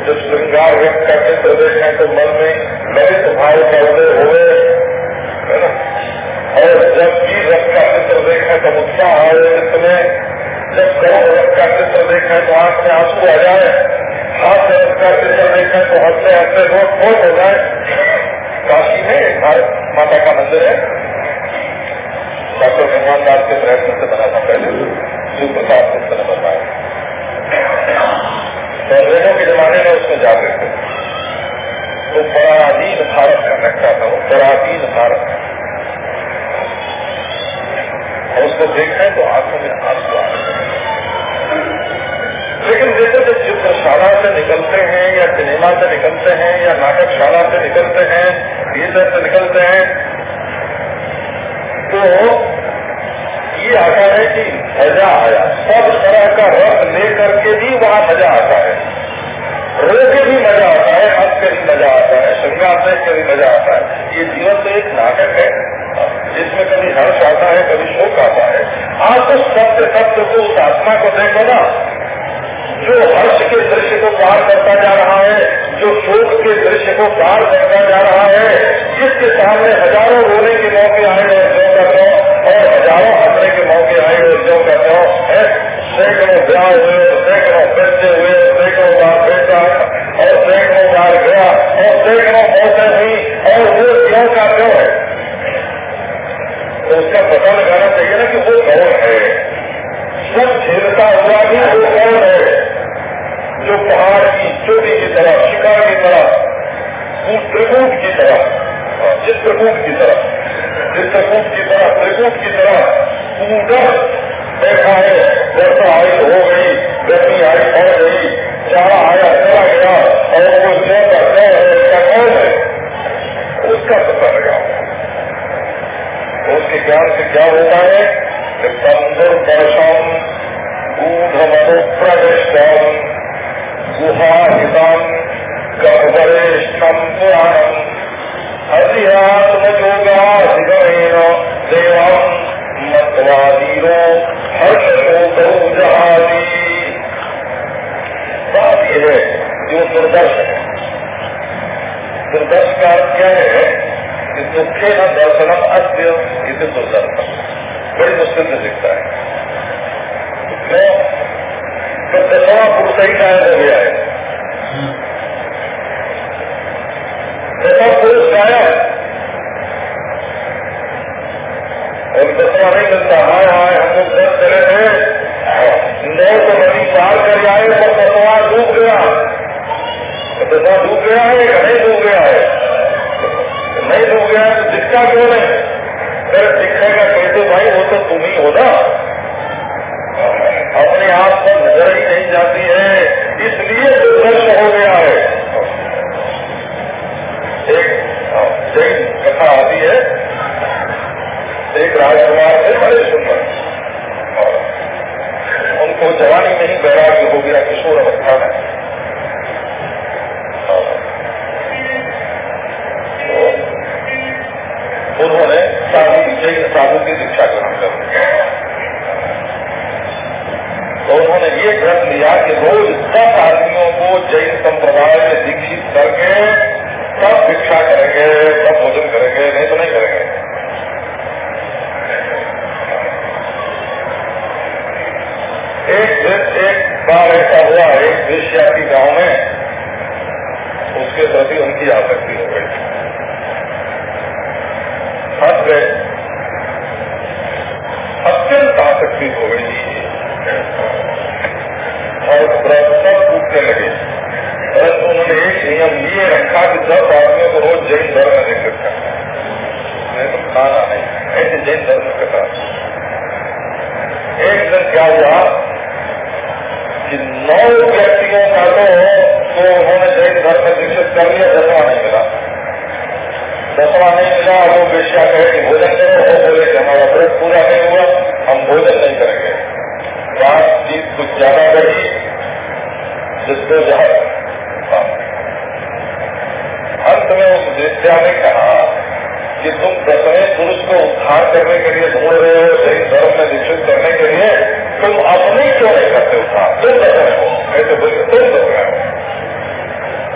जब श्रृंगार व्यक्त का चित्र देखें तो मन में ललित भाव का हुए है और जब वीर रथ का चित्र देखें तो उत्साह आए में जब कौन रथ का चित्र देखें तो आँख में आँसू आ जाए। हाथ रथ का चित्र देखें तो हँसते हँसते रोक खोल हो जाए। काशी में भारत माता का मंदिर है। डॉक्टर भगवान दास के प्रयत्न से बना था पहले। शिव प्रसाद बनवाया अंग्रेज़ों के जमाने में उसमें जाते थे। तो पराधीन भारत का लगता था, वो पराधीन भारत। और उसको देखें तो आँखों में आँसू आ लेकिन जैसे जब चित्रशाला से निकलते हैं, या सिनेमा से निकलते हैं, या नाटकशाला से निकलते हैं थिएटर से निकलते हैं तो ये आता है कि मज़ा आया। सब तरह का रंग लेकर के भी वहाँ मज़ा आता है। रो के भी मज़ा आता है, हंस के भी मज़ा आता है देख के भी मज़ा आता है। ये जीवन तो एक नाटक है। जिसमें कभी हर्ष आता है, कभी शोक आता है। आप उस सत्य सत्य को उस आत्मा को देखो ना। जो हर्ष के दृश्य को पार करता जा रहा है, जो शोक के दृश्य को पार करता जा रहा है, जिसके सामने हज़ारों रोने के मौके आए और मौके आए और जो का क्यों है सैकड़ों ब्याह हुए, सैकड़ों बच्चे हुए, सैकड़ों बार बेटा, और सैकड़ों बार गया, और सैकड़ों मौतें हुई, और वो क्यों का क्यों है? तो उसका पता लगाना चाहिए ना कि वो कौन है। सब झेलता हुआ भी वो कौन है? जो पहाड़ की चोटी की तरह, शिकार की तरह त्रिकूट की तरह चित्रकूट की तरह चित्रकूट की तरह त्रिकूट की तरह कूटर बैठा है वर्षा आई हो गई गर्मी आई बढ़ गई चारा आया चला गया और वो का है उसका कौन है उसका ज्ञान से क्या होता है कि संदुर दर्शन गूढ़ मनुप्रविष्टम गुहाहितम गर्भरेष्ठम पुराणम अध्यात्म योगाधिगमेन देवम मतवादीरो हर्षो जहादी बात यह है जो दुर्दर्श है दुर्दर्श का अर्थ क्या है कि दुखे न दर्शनम अद्य इसे दुर्दर्शन बड़ी मुश्किल से दिखता है तो दसवा पुरुष ही गया है दसवा पुरुष गायब और दसवा नहीं मिलता हाय हाय हम लोग दस चले थे नौ तो नदी पार कर आए पर दसवा डूब गया। दसवा डूब गया है या नहीं डूब गया है? नहीं डूब गया तो दिखता क्यों नहीं? अगर दिखेगा कैसे भाई, वो तो तुम ही हो ना। अपने आप पर नज़र ही नहीं जाती है, इसलिए दुर्दर्श हो गया है। एक राजकुमार थे, बड़े सुंदर। उनको जवानी में ही वैराग्य हो गया, किशोर अवस्था में। उन्होंने साधु की जैन साधु की दीक्षा ग्रहण कर तो उन्होंने ये ग्रंथ लिया कि रोज दस आदमियों को जैन संप्रदाय में दीक्षित करके सब भिक्षा करेंगे, सब भोजन करेंगे, नहीं तो नहीं करेंगे। एक दिन एक बार ऐसा हुआ, एक देशियाती गाँव में, उसके प्रति उनकी आसक्ति हो गई। फंस गए अत्यंत आसक्ति हो गई। और व्रत सब टूटने लगे। परंतु उन्होंने एक नियम लिए रखा कि दस आदमियों को रोज जैन धर्म देख सकता नहीं तो खाना नहीं, ऐसे जैन धर्म करता एक दिन क्या हुआ? नौ व्यक्तियों का तो तो उन्होंने जैन धर्म दीक्षित कर लिया, दसवा नहीं मिला। दसवा नहीं मिला, वो वेश्या कहे कि भोजन करो वो बोले कि हमारा व्रत पूरा नहीं हुआ, हम भोजन नहीं करेंगे। बातचीत कुछ ज़्यादा रही जिसको जहाँ अंत में उस वेश्या ने कहा कि तुम दसवें पुरुष को उद्धार करने के लिए ढूंढ रहे हो जैन धर्म में दीक्षित करने के लिए। तुम अपनी क्यों नहीं करते उद्धार तुम दसवें हो ऐसे बोलिए तुम दसवें हो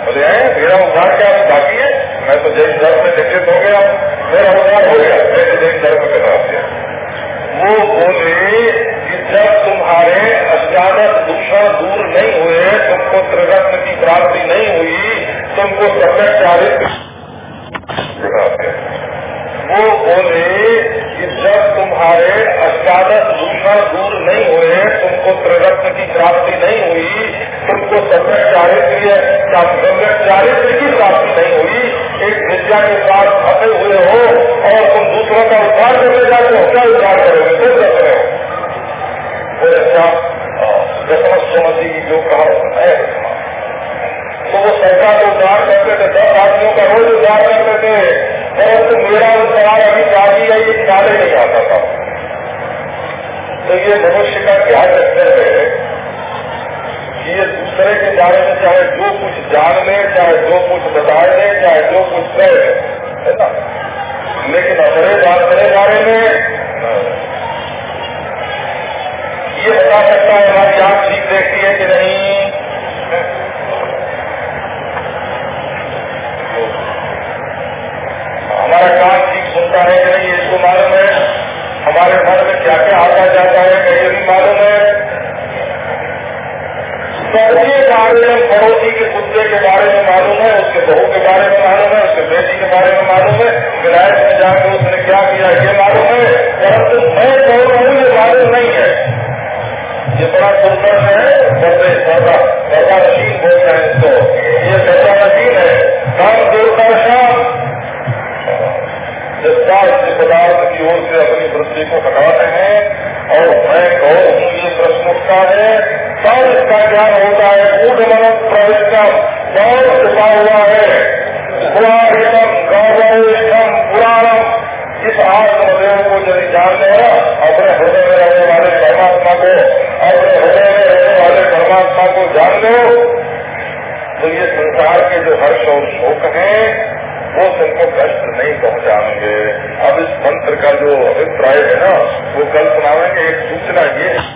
बोले मेरा उद्धार क्या बाकी है? मैं तो जैन धर्म में दीक्षित हो गया। मेरा उद्धार हो गया। मैंने जैन धर्म में करा दिया। वो बोले जब तुम्हारे अचानक दूषण दूर नहीं हुए, तुमको त्रिरत्न की प्राप्ति नहीं हुई, तुमको सफ़ेद चारित्र वो बोले कि जब तुम्हारे अष्टादश दूषण दूर नहीं हुए तुमको त्रिरत्न की प्राप्ति नहीं हुई तुमको सम्यक चारित्र्य सम्यक चारित्र की प्राप्ति नहीं हुई, एक विद्या के साथ फंसे हुए हो और तुम दूसरों का उद्धार करने जाते हो, क्या उद्धार करोगे? तुम कर रहे हो अच्छा दशमत सोमती की जो कहा है तो वो सरकार को उद्धार करते थे, दस आदमियों का रोज उद्धार करते थे परंतु मेरा उद्धार अभी बाकी है ये ही नहीं आता था। तो ये मनुष्य का ध्यान रखते हुए कि ये दूसरे के बारे में चाहे जो कुछ जान ले, चाहे जो कुछ बता ले, चाहे जो कुछ कहे, है ना? लेकिन अपने अपने बारे में, ये बता सकता है हमारी आँख ठीक देखती है कि नहीं? हमारा कान ठीक सुनता है कि नहीं, इसको मालूम है? हमारे घर में क्या क्या आता जाता है कि ये भी मालूम है। सबके बारे में, पड़ोसी के कुत्ते के बारे में मालूम है, उसके बहू के बारे में मालूम है, उसके बेटी के बारे में मालूम है विलायत में जाकर उसने क्या किया, ये मालूम है। परंतु मैं बोल रहा हूँ, ये मालूम नहीं है। ये बड़ा सुंदर है, बड़े सौदा सौदा मशीन बोलते हैं इसको। ये सौदा मशीन है। काम दूरदर्शन शास्त्र पदार्थ की ओर से अपनी वृत्ति को हटाते हैं और मैं गौर हूँ ये प्रश्न उठता है। तब इसका ज्ञान होता है। कूट मन प्रविष्टम बहुत छुपा हुआ है। पुराणितम गौरविष्टम पुराणम। इस आत्मदेव को यदि जान लेना अपने हृदय में रहने वाले परमात्मा को, अपने हृदय में रहने वाले परमात्मा को जान लो। तो ये संसार के जो हर्ष और शोक हैं वो तुमको कष्ट नहीं पहुंचाएँगे। अब इस मंत्र का जो अभिप्राय है ना, वो कल सुनावेंगे एक सूचना ये।